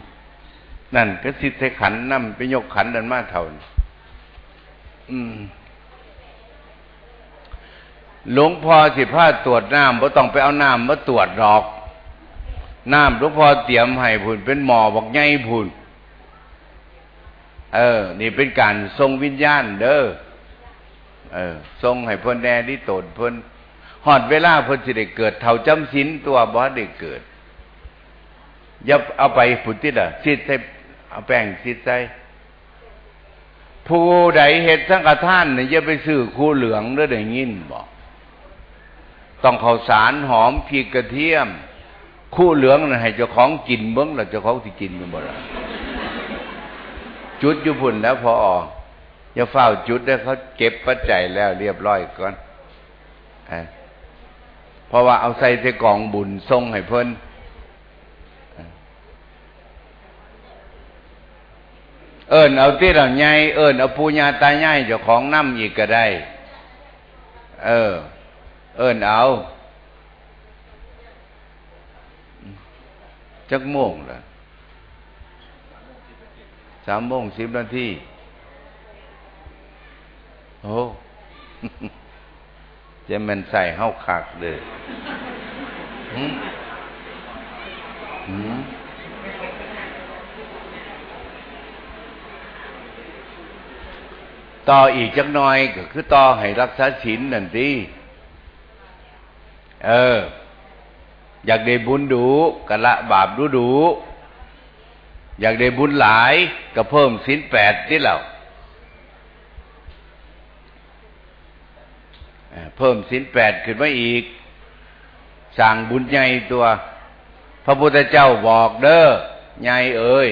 นั่นก็ซิดใส่ขันน้ำไปยกขันดันมาเท่านี้ หลวงพ่อสิพาตรวจน้ำบ่ต้องไปเอาน้ำมาตรวจหรอก น้ำหลวงพ่อเตรียมให้ผุนเป็นหมอบอกไงผุนเออ นี่เป็นการทรงวิญญาณเด้อเออทรงให้เพิ่นแน่ที่ตนเพิ่นหอดเวลาเพิ่นสิได้เกิดเท่าจำศีลตัวบ่ได้เกิดอย่าเอาไปผุนติดอะซิดใส่เอาแป้งซิดใส่ผู้ใดเหตุสังฆทานเนี่ยจะไปซื้อคู่เหลืองหรือได้ยินบอก ต้องข้าวสารหอมพริกกระเทียม คู่เหลืองนะให้เจ้าของกินเบิ้งแล้วเจ้าของที่กินกันบ่ละจุดยุพุ่นแล้วพอออกอย่าเฝ้าจุดได้เขาเก็บปัจจัยแล้วเรียบร้อยก่อนเพราะว่าเอาใส่ใส่กล่องบุญทรงให้เพิ่นเอิญเอาที่เราใหญ่เอิญเอาปูญาตาใหญ่เจ้าของน้ำอีกก็ได้ เออ เอิญเอาจักโมงละสามโมงสิบนาทีโอ้จะมันใส่เห้าขากเลยต่ออีกจักหน่อยก็คือต่อให้รักษาศีลนั่นที เออ อยากได้บุญดูกะละบาปดูดู อยากได้บุญหลาย ก็เพิ่มศีลแปดที่เราเพิ่มศีลแปดขึ้นมาอีก สั่งบุญใหญ่ตัว พระพุทธเจ้าบอกเด้อใหญ่เอ้ย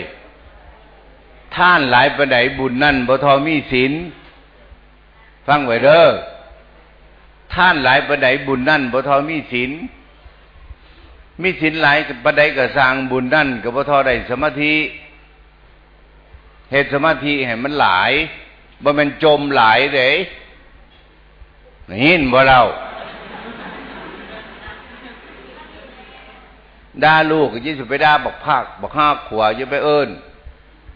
ท่านหลายประไดบุญนั่นบ่ทอมีศีลฟังไว้เด้อ ท่านหลายปันไดบุญนั่นบ่ทอมีศีลมีศีลหลายปันไดก็สร้างบุญนั่นก็บ่ทอได้สมาธิเหตุสมาธิให้มันหลายบ่แม่นจมหลายเด้ยินบ่เราด่าลูกก็ยิ่งสุดไปด่าบักภาคบักห้าขวายิ่งไปเอิญ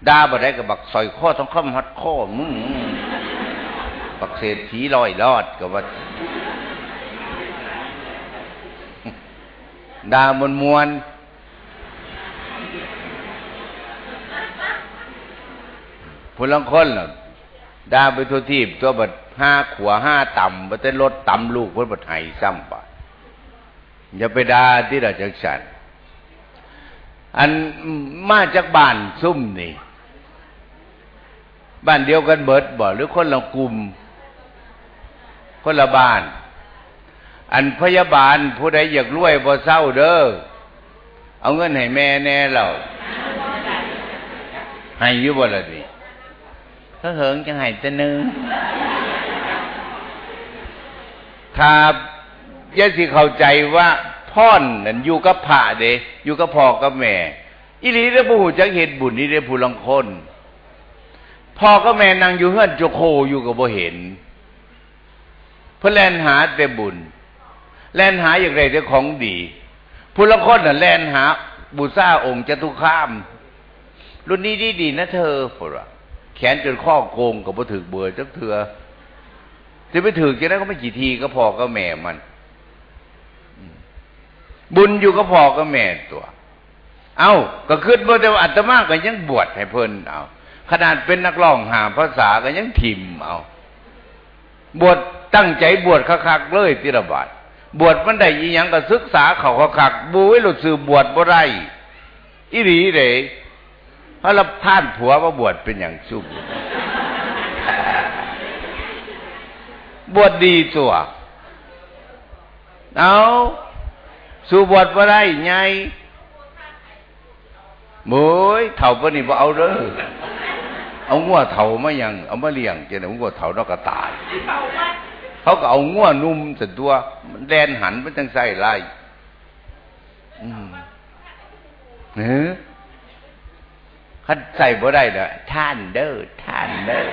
ด่าบ่ได้ก็บักซอยข้อต้องข้ามหัดข้อมึงบักเศรษฐีลอยลอดก็ว่า ดามวนมวนพลังคนล่ะดาไปทั่วทีบตัวบัดห้าขวห้าต่ำบัดแต่รถต่ำลูกเพิ่นบัดไห้ซ้ำปะอย่าไปด่าที่ราจักสันอันมาจากบ้านซุ่มนี่ บ้านเดียวกันเบิดบ่หรือคนละกลุ่มคนละบ้าน อันพยาบาลผู้ใดอยากรวยบ่เศร้าเด้อเอาเงินให้แม่แน่เราให้อยู่บ่ละนี่เขาเหิงจังให้แต่นึงครับยาสิเข้าใจว่าพ่อนนั่นอยู่กับพระเด้อยู่กับพ่อกับแม่อีหลีได้อบ่ฮู้จักเฮ็ดบุญนี่ได้อผู้ลังคนพ่อกับแม่นั่งอยู่เฮือนโจโคอยู่ก็บ่เห็นเพิ่นแล่นหาแต่บุญ แล่นหาอย่างไรแต่ของดีผู้ลังคนน่ะแล่นหาบูชาองค์จตุคาม รุ่นนี้ดีๆนะเธอพุ่นว่าแขนจนข้อโกงก็บ่ถึกเบื่อจักเทื่อจะไปถึกจังได๋ก็ไม่กี่ทีก็พอก็แม่มัน บุญอยู่ก็พอก็แม่ตัว เอา้าก็คิดว่าแต่ว่าอาตมาก็ยังบวชให้เพิ่นเอาขนาดเป็นนักร้องหาภาษาก็ยังทิมเอา บวชตั้งใจบวชคักๆเลยติระบาด บวชมันได้อีหยังก็ศึกษาเขาคักๆบุ้ยหลุดสื่อบวชบ่ได้อีหลีเด้เพราะเราท่านผัวว่าบวชเป็นอย่างซุ่มบวชดีตัวเอาสู่บวชบ่ได้ไงโมยเถ่าปนี่บ่เอาเด้อเอางัวเถ่ามายังเอามาเลี้ยงเจ้างัวเถ่านอกกระตาย เขาก็เอางัวนุ่มสัตัวมันแดนหันมันจังใส่ไล่เนื้อคันใส่บ่ได้เด้อท่านเด้อท่านเด้อ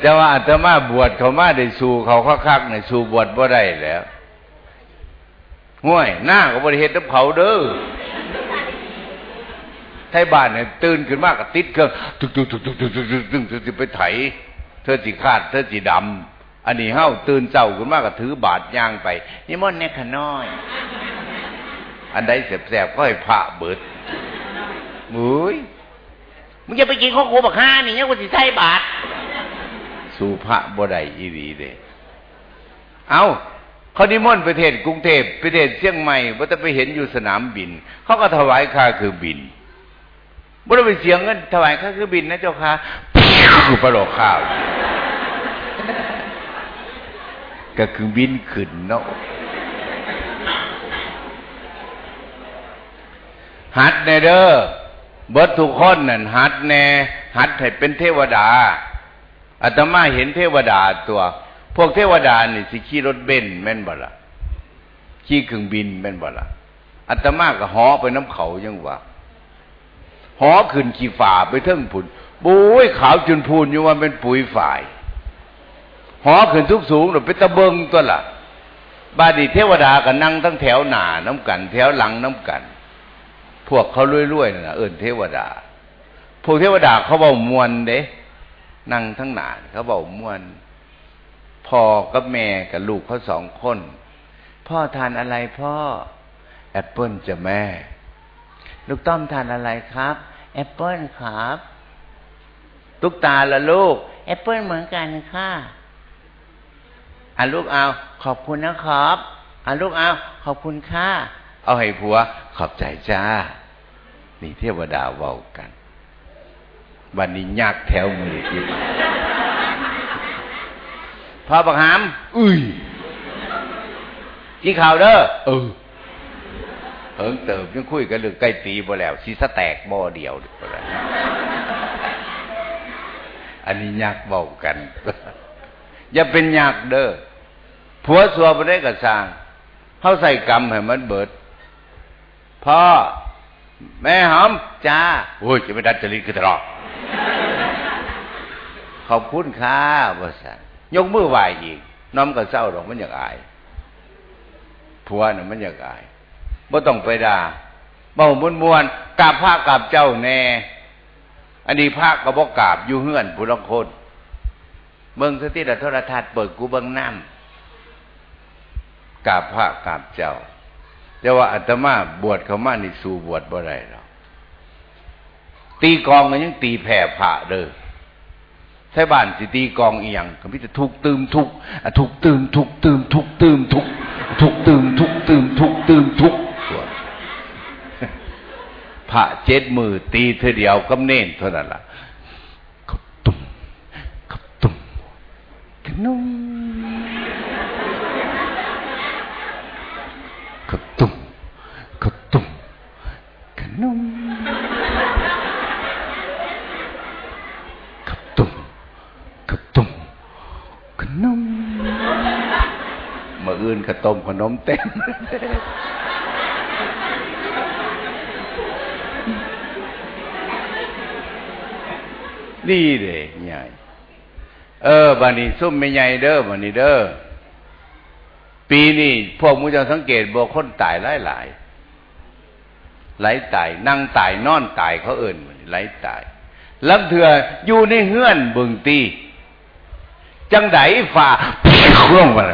แต่ว่าอาตมาบวชเขามาได้สู่เขาคักๆในสู่บวชบ่ได้แล้วห่วยหน้าก็บริเหตุน้ำเขาเด้อ ไทยบ้านเนี่ยตื่นขึ้นมากกับติดเครื่องตึกตึกตึกตึกตึกตึกตึกตึกตึกตึกไปไถเธอสีคาดเธอสีดำอันนี้เฮ้าตื่นเจ้าขึ้นมากกับถือบาดยางไปนี่มันเนี่ยขน้อย อันใดแสบๆก็ให้พระเบิดมุ้ยมึงจะไปกินข้าวโคบักห้านี่เนี่ยกูสิใส่บาทสู่พระบ่ได้อีดีเด้เอาเขานิมนต์ประเทศกรุงเทพประเทศเชียงใหม่ว่าจะไปเห็นอยู่สนามบิน เขาก็ถวายค่าคือบิน บ่ได้ไปเสียงเงินถวายค่าคือบินนะเจ้าค่ะคือประโลกข้าวก็คือบินขึ้นเนาะหัดในเด้อเบิดทุกคนนั่นหัดแน่หัดให้เป็นเทวดาอาตมาเห็นเทวดาตัว พวกเทวดานี่สิขี่รถเบนแม่นบ่ละขี่เครื่องบินแม่นบ่ละอาตมาก็หอไปน้ำเขายังว่า หอขึ้นขี่ฝ่าไปเทิงผุนบุ้ยขาวจนพูนอยู่ว่าเป็นปุ๋ยฝ่ายหอขึ้นทุกสูงหรือเป็นตะเบิงตัวละบาดีเทวดาก็นั่งทั้งแถวหนาน้ำกัน แถวหลังน้ำกัน พวกเขารวยๆนะเอิญเทวดา พวกเทวดาเขาบอกมวลเด้นั่งทั้งหนานเขาบอกมวนพ่อกับแม่กับลูกเขาสองคน พ่อทานอะไรพ่อ แอปเปิลจะแม่ ลูกต้อมทานอะไรครับ แอปเปิลครับ ลูกตาละลูก แอปเปิลเหมือนกันค่ะอะลูกเอา ขอบคุณนะครับอะลูกเอา ขอบคุณค่ะ เอาให้ผัว ขอบใจจ้า นี่เทวดาเว้ากัน วันนี้ยากแถวมืออีกพอบักหาม อุ้ยกี่ข่าวเด้อเออ เฮิงเติบยังคุยกันเรื่องใกล้ตีบ่แล้วสิสแตกบ่เดียวบ่แล้วอันนี้ยากเบากันอย่าเป็นยากเด้อผัวสัวบ่ได้กระสร้างเขาใส่กรรมให้มันเบิดพ่อแม่หอมจ้าโอ้ยจะไม่ดัดจริตคือตลอดขอบคุณค่ะบริษัทยกมือไหว้อีกน้อมกับเศร้าหรอกมันอยากอายผัวน่ะมันอยากอาย บ่ต้องไปด่าเบามวนมวนกราบพระกราบเจ้าแน่ อันนี้พระก็บ่กราบอยู่เฮือนผู้ละคนเบิ่งสติละโทรทัศน์เปิดกูเบิ่งน้ำกราบพระกราบเจ้าแต่ว่าอาตมาบวชเขามานี่สู่บวชบ่ได้หรอกตีกองก็ยังตีแผ่พระเด้อใช่บ้านสิตีกองเอียงก็มีแต่ทุกตืมทุกทุกตืมทุกตืมทุกตืมทุกทุกตืมทุกตืมทุกตืมทุก ระเจ็ดมือตีเธอเดียวกำเน้นเท่านั้นล่ะกับตุ่มกับตุ่มขนมกับตุ่มกับตุ่มขนมกับตุ่มกับตุ่มขนมเมื่ออื่นกระต้มขนมเต็ม นี่เด้ใหญ่เออบันนี้ซุ่มไม่ใหญ่เด้อบันนี้เด้อปีนี้พวกมุจาสังเกตบอกคนตายหลายหลายไหลตายนั่งตายนอนตายเขาเอิ่นไหลตายลังเถื่ออยู่ในเฮือนบึงตีจังไดฝ่าเครื่องมา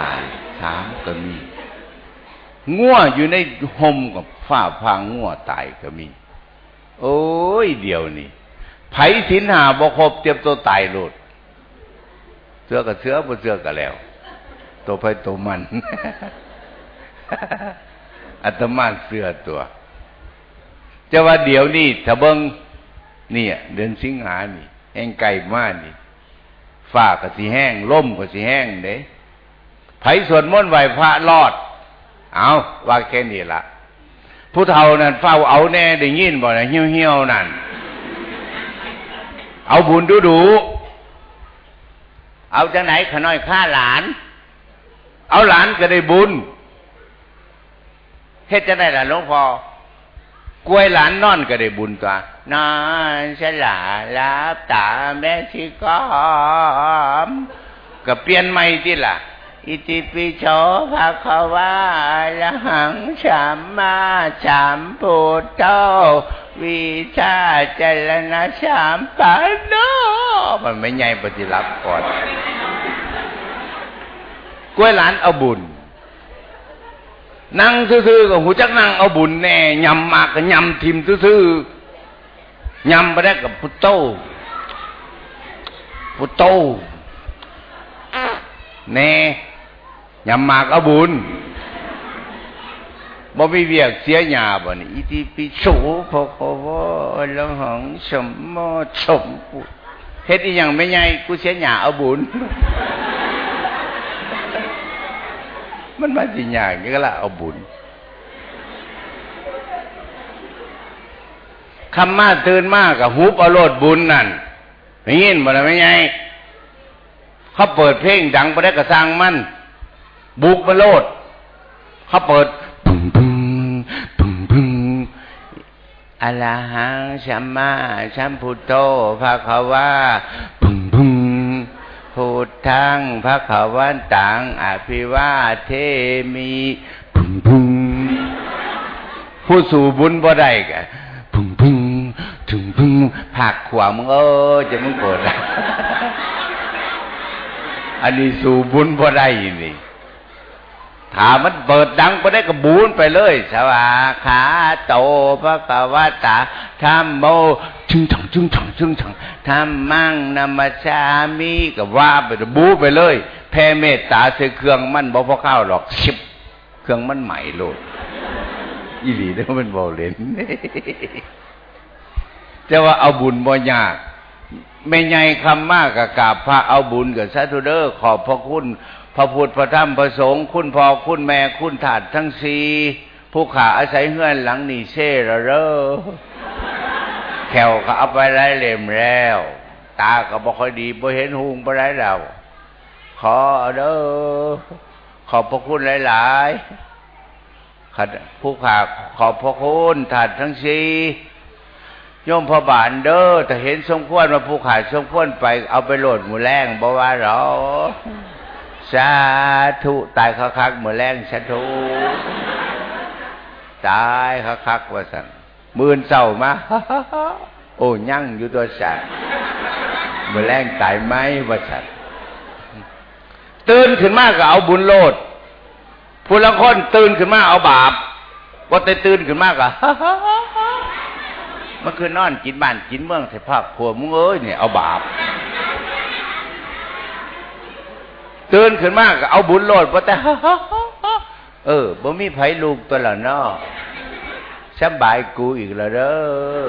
ตายสามก็มีง่วอยู่ในห่มกับฝ้าพางง่วตายก็มี โอ้ยเดียวนี่ไผสินหาบกครบเตรียมตัวตายโลดเสื้อกับเสื้อบ่เสื้อกับแล้ว ตัวไผตัวมันอัตมาเสื้อตัวจะว่าเดี๋ยวนี้ถ้าเบิงนี่เดือนสิงหานี่แห้งไก่มานี่ฝ้าก็สิแห้งล่มก็สิแห้งเด้ไผสวดมนต์ไหวพระรอด เอาว่าแค่นี้ละ ผู้เฒ่านั่นเฝ้าเอาแน่ได้ยินบ่นะเหี่ยวเหี่ยวนั่นเอาบุญดูดูเอาจากไหนขน้อยฆ่าหลาน เอาหลานก็ได้บุญเฮ็ดจะได้ล่ะหลวงพ่อกล้วยหลานนอนก็ได้บุญตัวนอนฉลาลับตาแม่ชิกอมก็เปลี่ยนใหม่ที่ล่ะ อิติปิโสภะคะวาละหังฉัมมาฉัมพุทโธวิชาเจรณะฉัมปันโนมันไม่ใหญ่ปฏิรับก่อนกล้วยหลานเอาบุญนั่งซื่อๆกับหูจักนั่งเอาบุญแน่ยำมากกับยำทิมซื่อๆยำไปได้กับพุทโธพุทโธแน่ ยำมากเอบุญบ่มีเวียกเสียหยาบ่นี่อิติปิโสภะคะวะอะระหังสัมมาสัมพุทเฮ็ดอีหยังไม่ใหญ่กูเสียหยาเอาบุญมันมาสิยากก็ละเอาบุญคำมาตื่นมากกับฮุบเอาโลดบุญนั่นไม่ยินบ่ได้ไม่ไงเขาเปิดเพลงดังไปได้กระซังมัน บุกมาโลดเขาเปิดพึ่งพึ่งพึ่งพึ่งอรหังสัมมาสัมพุทโธพระขาวาพึ่งพึ่งพุทธังพระขวันตังอภิวาเทมีพึ่งพึ่งผู้สู่บุญบ่ได้กะพึ่งพึ่งถึงพึ่งผักขวามึงเออจะมึงโกรธอันนี้สู่บุญบ่ได้นี่ ถ้ามันเปิดดังไปได้ก็บูนไปเลย สวาขาโตพระกวตาธรรมโมจึงถังจึงถังจึงถังธรรมังนามาชามีก็ว่าไปบูไปเลยแพ่เมตตาเสเครื่องมันบ่พอเข้าหรอกชิบเครื่องมันใหม่โลดอีหลีแล้วมันบ่เล่นแต่ว่าเอาบุญบ่ยากไม่ใหญ่คำมากกับกราบพระเอาบุญกับซาธุเดอร์ขอบพระคุณ ระพุทธพระธรรมพระสงฆ์คุณพ่อคุณแม่คุณถาดทั้งสี่ผู้ขาอาศัยเฮือนหลังนี่เซ่ระเรอแขวขาเอาไปไร้เล่มแล้ว ตาก็บ่ค่อยดีบ่เห็นหุงบ่ได้เราขอเด้อขอบพระคุณหลายๆผู้ขาขอบพระคุณถาดทั้งสี่โยมพอบานเด้อแต่เห็นสมควรว่าผู้ขาสมควรไปเอาไปโหลดหมูแรงบ่ว่าหรอ สาธุตายคักๆเหมือนแรงสาธุตายคักๆว่าสันมื่นเศร้ามาโอ้ยั่งอยู่ตัวสัตว์เหมือนแรงตายไหมว่าสัตว์ตื่นขึ้นมากก็เอาบุญโลดผู้ละคนตื่นขึ้นมาเอาบาปว่าแต่ตื่นขึ้นมากอะมันคือนอนกินบ้านกินเมืองใส่ภาคขัวมึงเอ้ยเนี่ยเอาบาป ตื่นขึ้นมากเอาบุญโลดว่าแต่เออบ่มีไผลูกตัวละเนาะสบายกูอีกแล้วเด้อ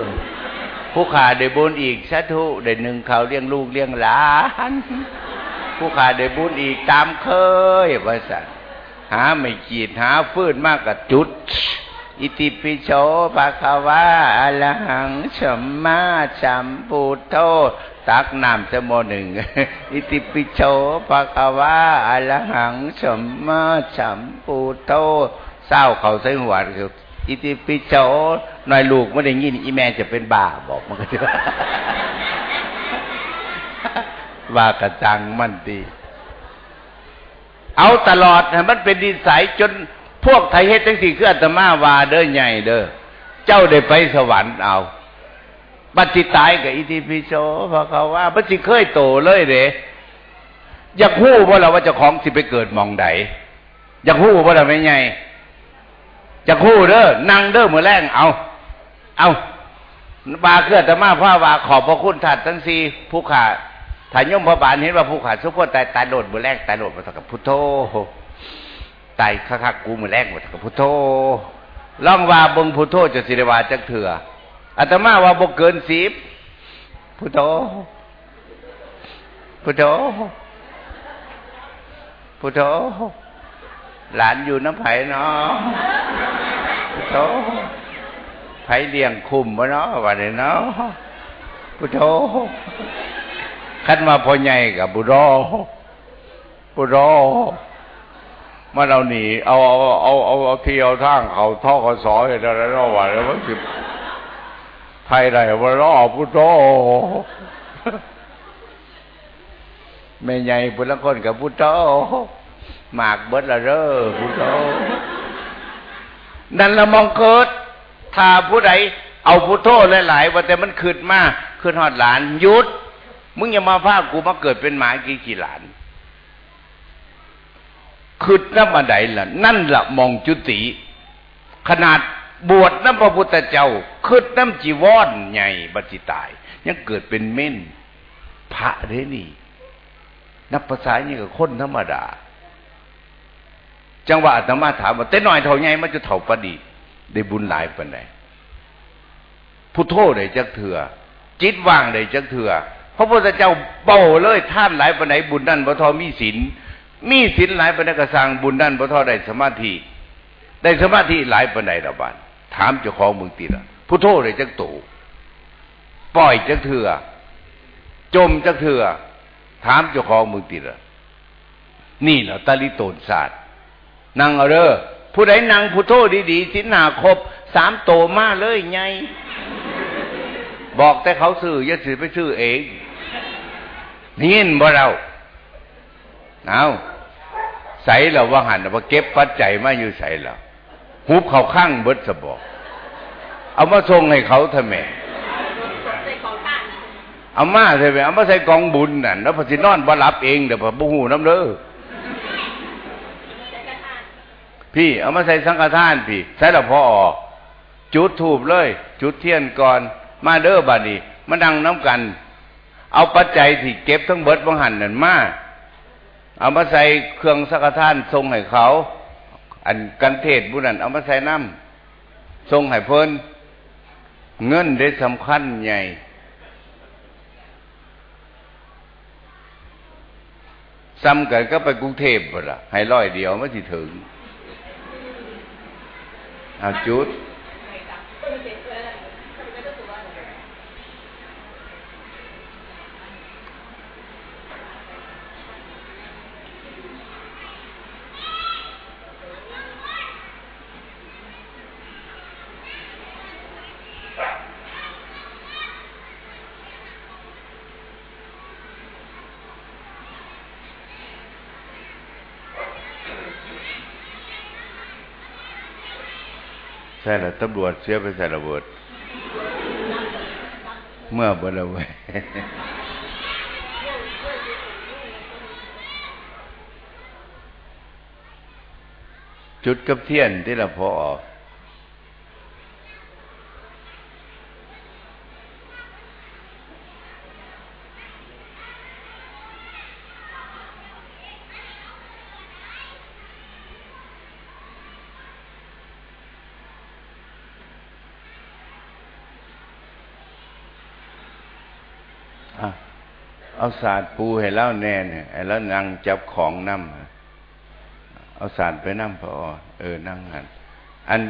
ผู้ขาได้บุญอีกสาธุได้หนึ่งเขาเลี้ยงลูกเลี้ยงหลานผู้ขาได้บุญอีกตามเคยว่าสันหาไม่ขีดหาฟื้นมากกับจุด อิติปิโสภะคะวะอะระหังสัมมาสัมพุทโธตักน้ำสมอหนึ่งอิติปิโสภะคะวะอะระหังสัมมาสัมพุทโธเศร้าเขาใส่หัวอิติปิโสหน่อยลูกไม่ได้ยินอีแม่จะเป็นบ้าบอกมันก็จะว่ากระจังมันดี เอาตลอดมันเป็นดีสัยจน พวกไทยเฮ็ดจังสี่คืออาตมาวาเด้อใหญ่เด้อเจ้าได้ไปสวรรค์เอาบัติตายกับอิติปิโสพระเขาว่าบัติเคยโตเลยเด้อยากหู้ว่าเราว่าเจ้าของสิไปเกิดมองใดอยากหู้ว่าเราไม่ไงอยากหู้เด้อนั่งเด้อเมื่อแรงเอาเอาบาเคลื่อแต่มาพระวาขอบพระคุณทัดทั้งสี่ผู้ขาถ่ายยมพระบาลเห็นว่าผู้ขาสุขคนตายตายโดดเมื่อแรกตายโดดมาสักกับพุทโธ ตายคักๆกูมือแรกหมดกับพุทโธล่องว่าบงพุทโธจะสิริวาจักเถื่ออาตมาว่าบกเกินสิบพุทโธพุทโธพุทโธหลานอยู่น้ำไผ่เนาะพุทโธไผ่เลี้ยงคุมวะเนาะวันนี้เนาะพุทโธขันมาพอใหญ่กับบุรอบุรอ มาเราหนีเอาเอาเอาเอาเอาที่เอาทางเขาท่อเขาสอเห็นอะไรรอว่าแล้วมันสิไทยไรว่ารอพุทโธแม่ใหญ่พุทธคนกับพุทโธหมากเบิดละเร่อพุทโธนั่นละมองเกิดถ้าผู้ใดเอาพุทโธหลายๆว่าแต่มันขึ้นมาขึ้นหอดหลานยุดมึงอย่ามาพากูมาเกิดเป็นหมากี่กี่หลาน คืดน้ำมาไดล่ะ นั่นละมองจุติ ขนาดบวชน้ำพระพุทธเจ้าคืดน้ำจีวรใหญ่บัจิตาย ยังเกิดเป็นเม่นพระเรนี่ นับภาษาอย่างกับคนธรรมดา จังหวะธรรมาถามว่าเต้หน่อยเท่าไงมันจะเท่าปดี ได้บุญหลายปานไหนพุทโธได้จักเถื่อจิตว่างได้จักเถื่อพระพุทธเจ้าเบาเลยท่านหลายปานไหนบุญนั่นพระทอมีศีล มีศีลหลายปานใดก็สร้างบุญนั่นพระทอได้สมาธิได้สมาธิหลายปานใดละบานถามเจ้าของมึงติละพุทโธได้จักโตปล่อยจักเถื่อจมจักเถื่อถามเจ้าของมึงติละนี่แหละตาลิโตนศาสตร์นั่งเอาเด้อผู้ใดนั่งพุทโธดีๆสินหาครบสามโตมาเลยไงบอกแต่เขาซื้ออย่าซื้อไปซื้อเองนี่นบ่เราเอา ใส่เราว่าหันว่าเก็บปัจจัยมาอยู่ใส่เราหุบเขาข้างเบิดสบอก เอามาส่งให้เขาทำไมเอามาใช่ไหมเอามาใส่กองบุญน่ะแล้วพอสินอนบ่รับเองเดี๋ยวพอบุหูน้ำเด้อพี่เอามาใส่สังฆทานพี่ใส่แล้วพอออกจุดถูบเลย จุดเทียนก่อน มาเด้อบานี้มาดังน้ำกัน เอาปัจจัยที่เก็บทั้งเบิดบังหันนั่นมา เอามาใส่เครื่องสังฆทานทรงให้เขา อันกันเทศบุญนั่นเอามาใส่น้ำทรงให้เพิ่นเงินได้สำคัญใหญ่ซ้ำกันก็ไปกรุงเทพหมดละให้ร้อยเดียวไม่สิถึง เอาจุด ใช่ละตำรวจเสียไปใส่ระเบิดเมื่อบ่ละเว้ยจุดกับเทียนที่เราพอออก เอาศาสตร์ปูให้เล่าแน่เนี่ยไอ้แล้วนั่งจับของนั่มเอาศาสตร์ไปนั่มพอเออนั่งหันอัน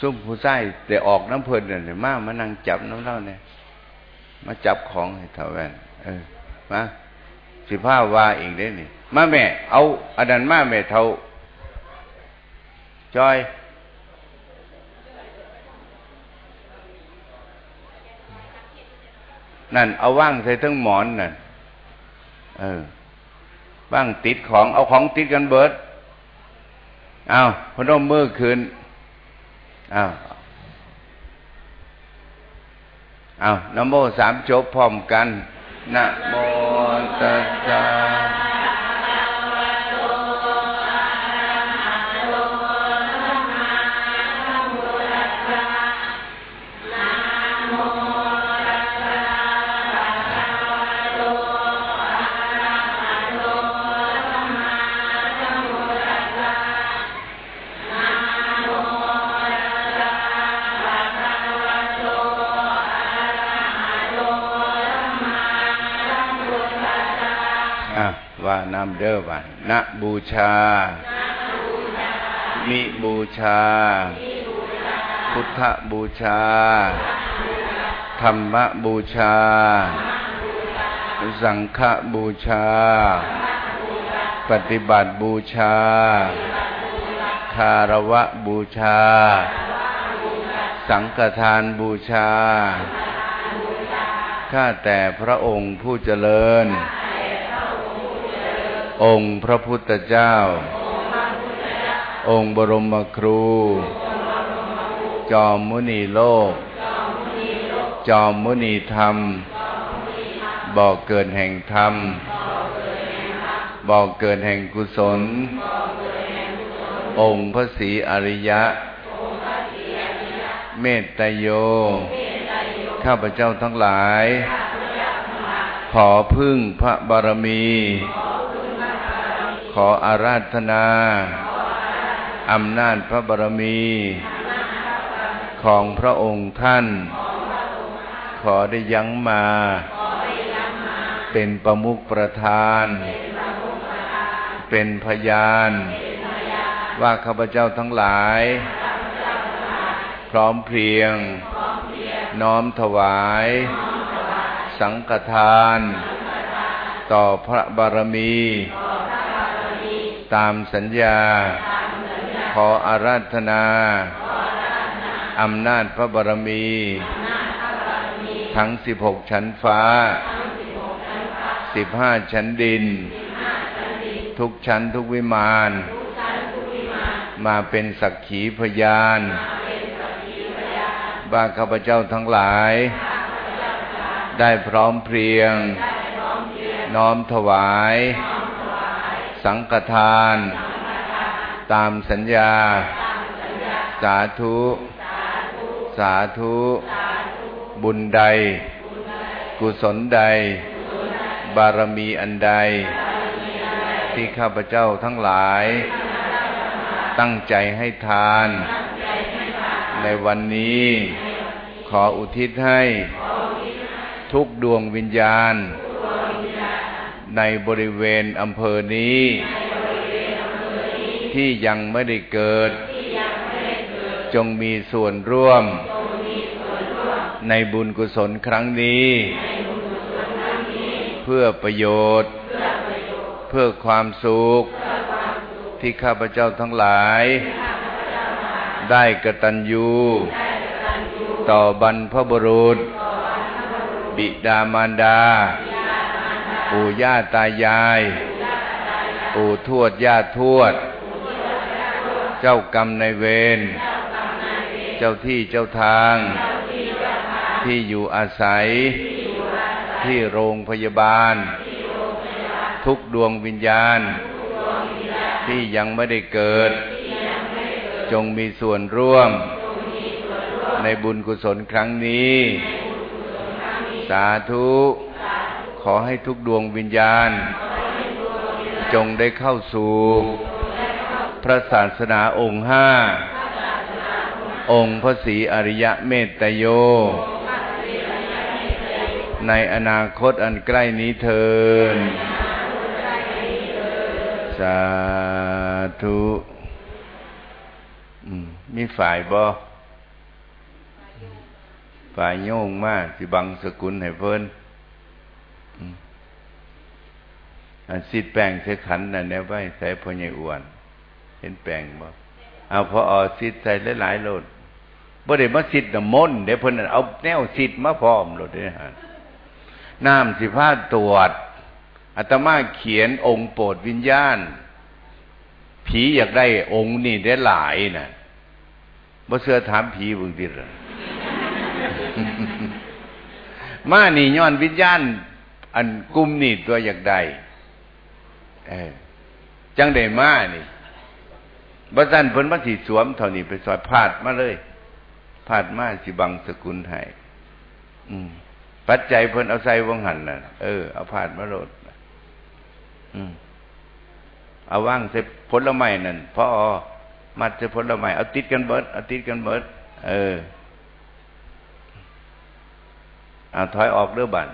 ซุ่มผู้ใส่แต่ออกน้ำเพลินเนี่ยมามานั่งจับน้ำเล่าเนี่ยมาจับของให้เท่าแวนเออมาสิผ้าวาอีกได้นี่มาแม่ เอาอันนั้นมาแม่เท่าจอย นั่นเอาว่างใส่ทั้งหมอนนั่นเออว่างติดของเอาของติดกันเบิดเอาพนมมือคืนเอาเอานโมสามจบพร้อมกันนะโมตัสสะ นำเด้อว่าณบูชา มิบูชา พุทธบูชา ธรรมบูชา สังฆบูชา ปฏิบัติบูชา คารวะบูชา สังฆทานบูชา ข้าแต่พระองค์ผู้เจริญ องค์พระพุทธเจ้า องค์บรมครู จอมมุนีโลก จอมมุนีธรรม บอกเกิดแห่งธรรม บอกเกิดแห่งกุศล องค์พระศรีอริยะ เมตตโย ข้าพเจ้าทั้งหลาย ขอพึ่งพระบารมีข ขออาราธนาอำนาจพระบารมี ของพระองค์ท่าน ขอได้ยั้งมา เป็นประมุขประธาน เป็นพยาน ว่าข้าพเจ้าทั้งหลาย พร้อมเพรียง น้อมถวาย สังฆทาน ต่อพระบารมี ตามสัญญา ขออาราธนาอำนาจพระบารมี ทั้งสิบหกชั้นฟ้าสิบห้าชั้นดิน ทุกชั้นทุกวิมาน มาเป็นสักขีพยานบ้าข้าพเจ้าทั้งหลาย ได้พร้อมเพรียง น้อมถวาย สังฆทาน ตามสัญญา สาธุ สาธุ บุญใด กุศลใด บารมีอันใด ที่ข้าพเจ้าทั้งหลาย ตั้งใจให้ทาน ในวันนี้ ขออุทิศให้ ทุกดวงวิญญาณ ในบริเวณอำเภอนี้ ที่ยังไม่ได้เกิด จงมีส่วนร่วม ในบุญกุศลครั้งนี้ เพื่อประโยชน์ เพื่อความสุข ที่ข้าพเจ้าทั้งหลาย ได้กระตัญญูต่อบรรพบุรุษ บิดามารดา ปู่ย่าตายาย ปู่ทวดย่าทวด เจ้ากรรมในเวร เจ้าที่เจ้าทาง ที่อยู่อาศัย ที่โรงพยาบาล ทุกดวงวิญญาณ ที่ยังไม่ได้เกิด จงมีส่วนร่วม ในบุญกุศลครั้งนี้ สาธุ ขอให้ทุกดวงวิญญาณ จงได้เข้าสู่ พระศาสนาองค์ห้า องค์พระศรีอริยะเมตตโย ในอนาคตอันใกล้นี้เทินสาธุมมีฝ่ายบ่ฝ่ายโยงมากสิบังสกุลให้เพิ่นอืม อันสิแป้งใส่ขันนั่นแนวไว้ใส่พอใหญ่อ้วน เห็นแป้งบ่เอาพอเอาสิใส่หลายๆโลดบ่ได้มาสิน้ำมนต์เดี๋ยวเพิ่นเอาแนวสิมาพร้อมโลดเด้ฮะน้ำสิพาตรวจอาตมาเขียนองค์โปรดวิญญาณ ผีอยากได้องค์นี่ได้หลายน่ะบ่เสื้อถามผีบึงติล่ะมานี่ย้อนวิญญาณ อันกลุ่มนี่ตัวอยากได้ จังได้มานี่บ่ซั่นเพิ่นมาสิสวมเท่านี้ไปซอยพาดมาเลยพาดมาสิบังสกุลให้อืม ปัจจัยเพิ่นเอาใส่วงหันน่ะ เออเอาพาดมาโลดอืมเอาว่างใส่ผลไม้นั่นพอมัดใส่ผลไม้เอาติดกันเบิดเอาติดกันเบิด เออเอาถอยออกเด้อบัน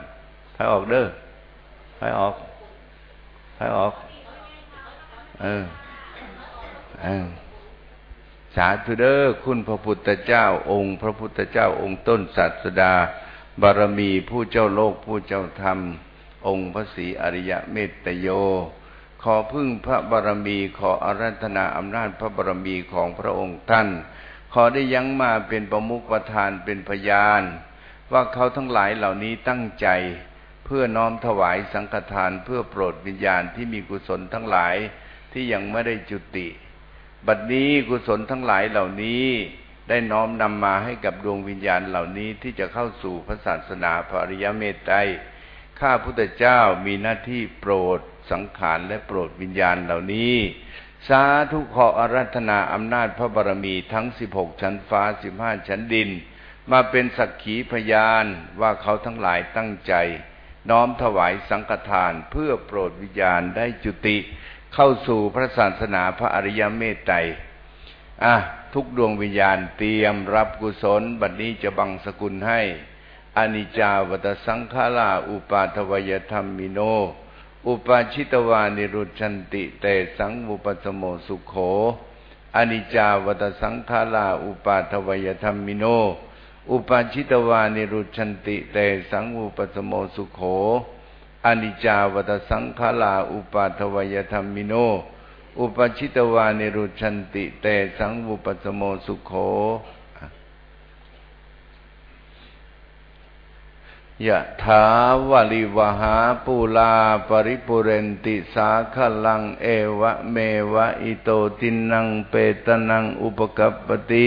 ถอยออกเด้อถอยออก อยออก เออ เออ สาธุเด้อคุณพระพุทธเจ้าองค์ พระพุทธเจ้าองค์ต้นศาสดา บารมีผู้เจ้าโลกผู้เจ้าธรรม องค์พระศรีอริยเมตโย ขอพึ่งพระบารมีขออารัธนาอำนาจพระบารมีของพระองค์ท่าน ขอได้ยั้งมาเป็นประมุขประธานเป็นพยาน ว่าเขาทั้งหลายเหล่านี้ตั้งใจ เพื่อน้อมถวายสังฆทานเพื่อโปรดวิญญาณที่มีกุศลทั้งหลายที่ยังไม่ได้จุติ บัดนี้กุศลทั้งหลายเหล่านี้ได้น้อมนำมาให้กับดวงวิญญาณเหล่านี้ที่จะเข้าสู่พระศาสนาพระอริยเมตไตรข้าพุทธเจ้ามีหน้าที่โปรดสังขารและโปรดวิญญาณเหล่านี้ สาธุขออารัธนาอำนาจพระบารมีทั้งสิบหกชั้นฟ้าสิบห้าชั้นดิน มาเป็นสักขีพยานว่าเขาทั้งหลายตั้งใจ น้อมถวายสังฆทานเพื่อโปรดวิญญาณได้จุติเข้าสู่พระศาสนาพระอริยเมตไตรอะทุกดวงวิญญาณเตรียมรับกุศล บัดนี้จะบังสกุลให้อนิจจาวัตสังขาราอุปาทวยธรรมิโน อุปปัชชิตวานิรุชฌันติเตสัง วูปะสะโมสุโขอนิจจาวะตะ สังขาราอุปปาทะวะยะธัมมิโน อุปปัชชิตวานิรุชฌันติเตสัง วูปะสะโมสุโขอนิจจาวะตะ สังขาราอุปปาทะวะยะธัมมิโน อุปปัชชิตวานิรุชฌันติเตสัง วูปะสะโมสุโขยะถาวลิวหาปูลาปริปุเรนติสาขลังเอวะเมวะอิโตตินังเปตนังอุปกัปปติ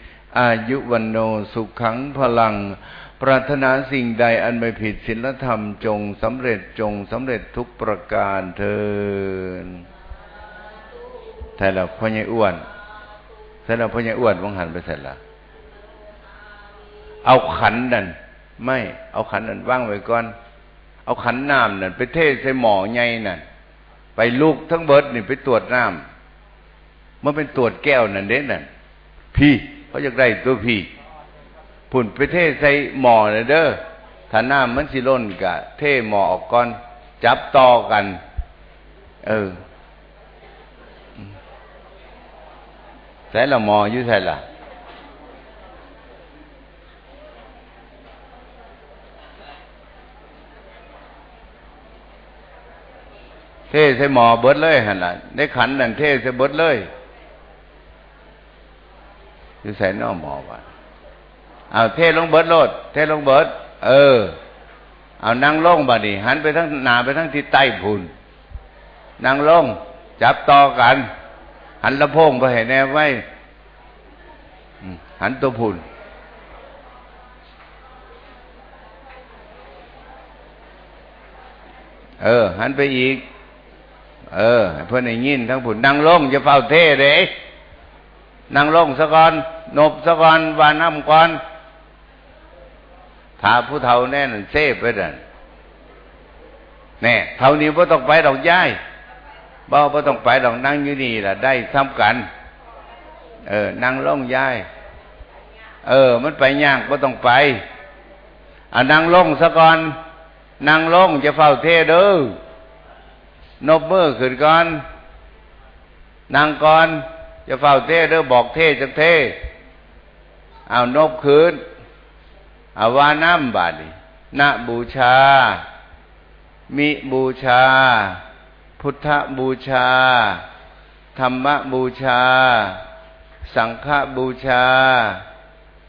อายุวันโนสุขขังพลัง ปรารถนาสิ่งใดอันไม่ผิดศีลธรรมจงสำเร็จจงสำเร็จทุกประการเทินแท่เราพ่อใหญ่อ้วนแท่เราพ่อใหญ่อ้วนวังหันไปเสร็จละเอาขันนั่นไม่เอาขันนั่นว่างไว้ก่อน เอาขันน้ำนั่นไปเทใส่หม้อใหญ่นั่นไปลูกทั้งเบิดนี่ไปตรวจน้ำมันเป็นตรวจแก้วนั่นเด้นั่นพี่ เขาจะได้ตัวผีผุ่นไปเทใส่หมอเนะเด้อถ้าน้ามันสิล้นกะ เทหมอออกก่อน จับต่อกัน เออใส่ละหมออยู่ใส่ละเทใส่หมอเบิดเลยหันละได้ขันนั่นเทใส่เบิดเลย อยู่ใส่นอกหมอว่าเอาเทลงเบิดโลด เทลงเบิด เออ เอานั่งลงบัดนี้หันไปทั้งหนาไปทั้งทิศใต้พุนนั่งลง จับต่อกัน หันลำโพงไปให้แน่ไว้หันตัวพุนเออ หันไปอีก เออเพื่อนไอ้ยินทั้งผุนนั่งลงจะเฝ้าเท่เด้ นั่งลงสะก่อนนบสะก่อนวานน้ำก่อนถาผู้เฒ่าแน่นเซฟไปเดินแน่เท่านี้พ่ต้องไปดอกย้ายบ่พ่ต้องไปดอกนั่งอยู่นี่ล่ะ ได้ซ้ำกัน เออ นั่งลงย้าย เออ มันไปย่ากพ่ต้องไปอ่านั่งลงสะก่อนนั่งลงจะเฝ้าเทเด้อนบมือขึ้นก่อนนั่งก่อน จะเฝ้าเทเด้อบอกเทจักเทเอานบขึ้นอาวาน้ำบาดีณบูชา มิบูชา พุทธบูชา ธรรมบูชา สังฆบูชา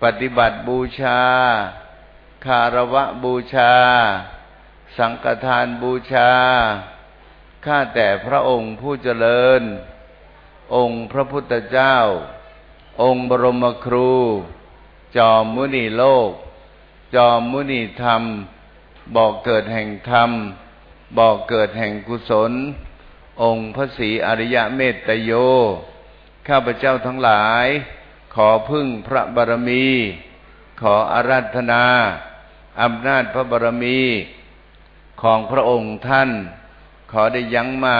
ปฏิบัติบูชา คารวะบูชา สังฆทานบูชา ข้าแต่พระองค์ผู้เจริญ องค์พระพุทธเจ้า องค์บรมครู จอมมุนีโลก จอมมุนีธรรม บอกเกิดแห่งธรรม บอกเกิดแห่งกุศล องค์พระศรีอริยเมตตโย ข้าพเจ้าทั้งหลาย ขอพึ่งพระบารมี ขออาราธนาอำนาจพระบารมีของพระองค์ท่าน ขอได้ยั้งมา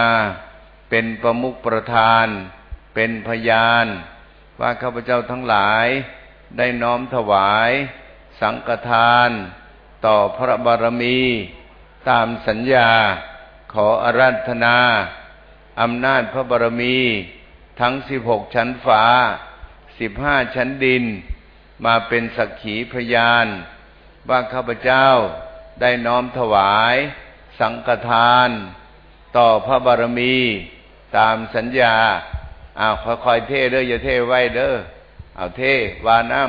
เป็นประมุขประธาน เป็นพยานว่าข้าพเจ้าทั้งหลายได้น้อมถวาย สังฆทาน ต่อพระบารมี ตามสัญญาขออาราธนาอำนาจพระบารมี ทั้งสิบหกชั้นฟ้าสิบห้าชั้นดิน มาเป็นสักขีพยาน ว่าข้าพเจ้าได้น้อมถวาย สังฆทาน ต่อพระบารมี ตามสัญญา อ้าวค่อยๆเทเด้ออย่าเทไว้เด้อเอาเทวาน้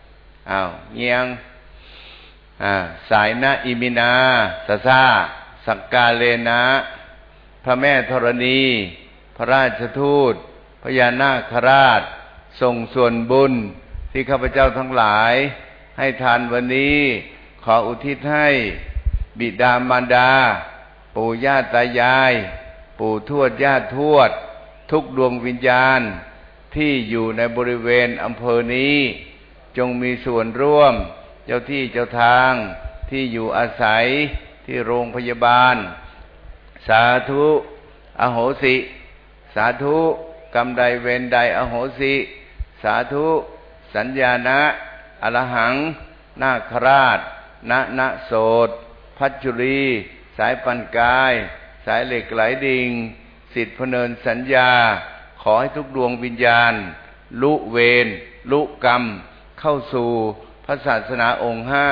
ำอ้าวเงียงอ่าสายนาอิมินาสะซาสักกาเลนะ พระแม่ธรณี พระราชทูตพญานาคราช ส่งส่วนบุญที่ข้าพเจ้าทั้งหลาย ให้ทานวันนี้ ขออุทิศให้ บิดามารดา ปู่ย่าตายาย ปู่ทวดญาทวด ทุกดวงวิญญาณที่อยู่ในบริเวณอำเภอนี้ จงมีส่วนร่วม เจ้าที่เจ้าทางที่อยู่อาศัยที่โรงพยาบาล สาธุอโหสิ สาธุกรรมใดเวรใดอโหสิ สาธุ สัญญาณะอรหัง นาคราชณณโสดพัชจุรีสายปันกาย สายเหล็กไหลดิ่ง สิทธิพเนินสัญญา ขอให้ทุกดวงวิญญาณ ลุเวรลุกรรม เข้าสู่พระศาสนาองค์ห้า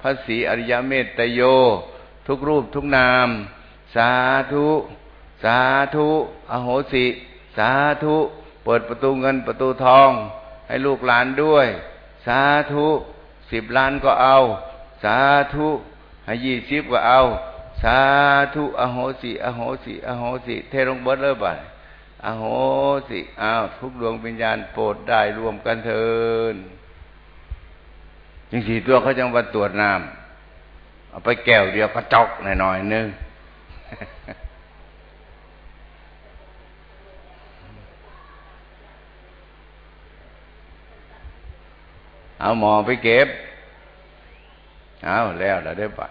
พระศรีอริยเมตตโย ทุกรูปทุกนาม สาธุ สาธุ อโหสิ สาธุ เปิดประตูเงินประตูทอง ให้ลูกหลานด้วย สาธุสิบล้านก็เอา สาธุ ให้ยี่สิบก็เอา สาธุอโหสิอโหสิอโหสิเทลงบดเลยบ่อโหสิอ้าวทุกดวงวิญญาณโปรดได้รวมกันเถิดยังสี่ตัวเขาจังว่าตรวจน้ำเอาไปแก้วเดียวก็จอกหน่อยๆนึงเอาหมอไปเก็บ เอาแล้วเราได้ปะ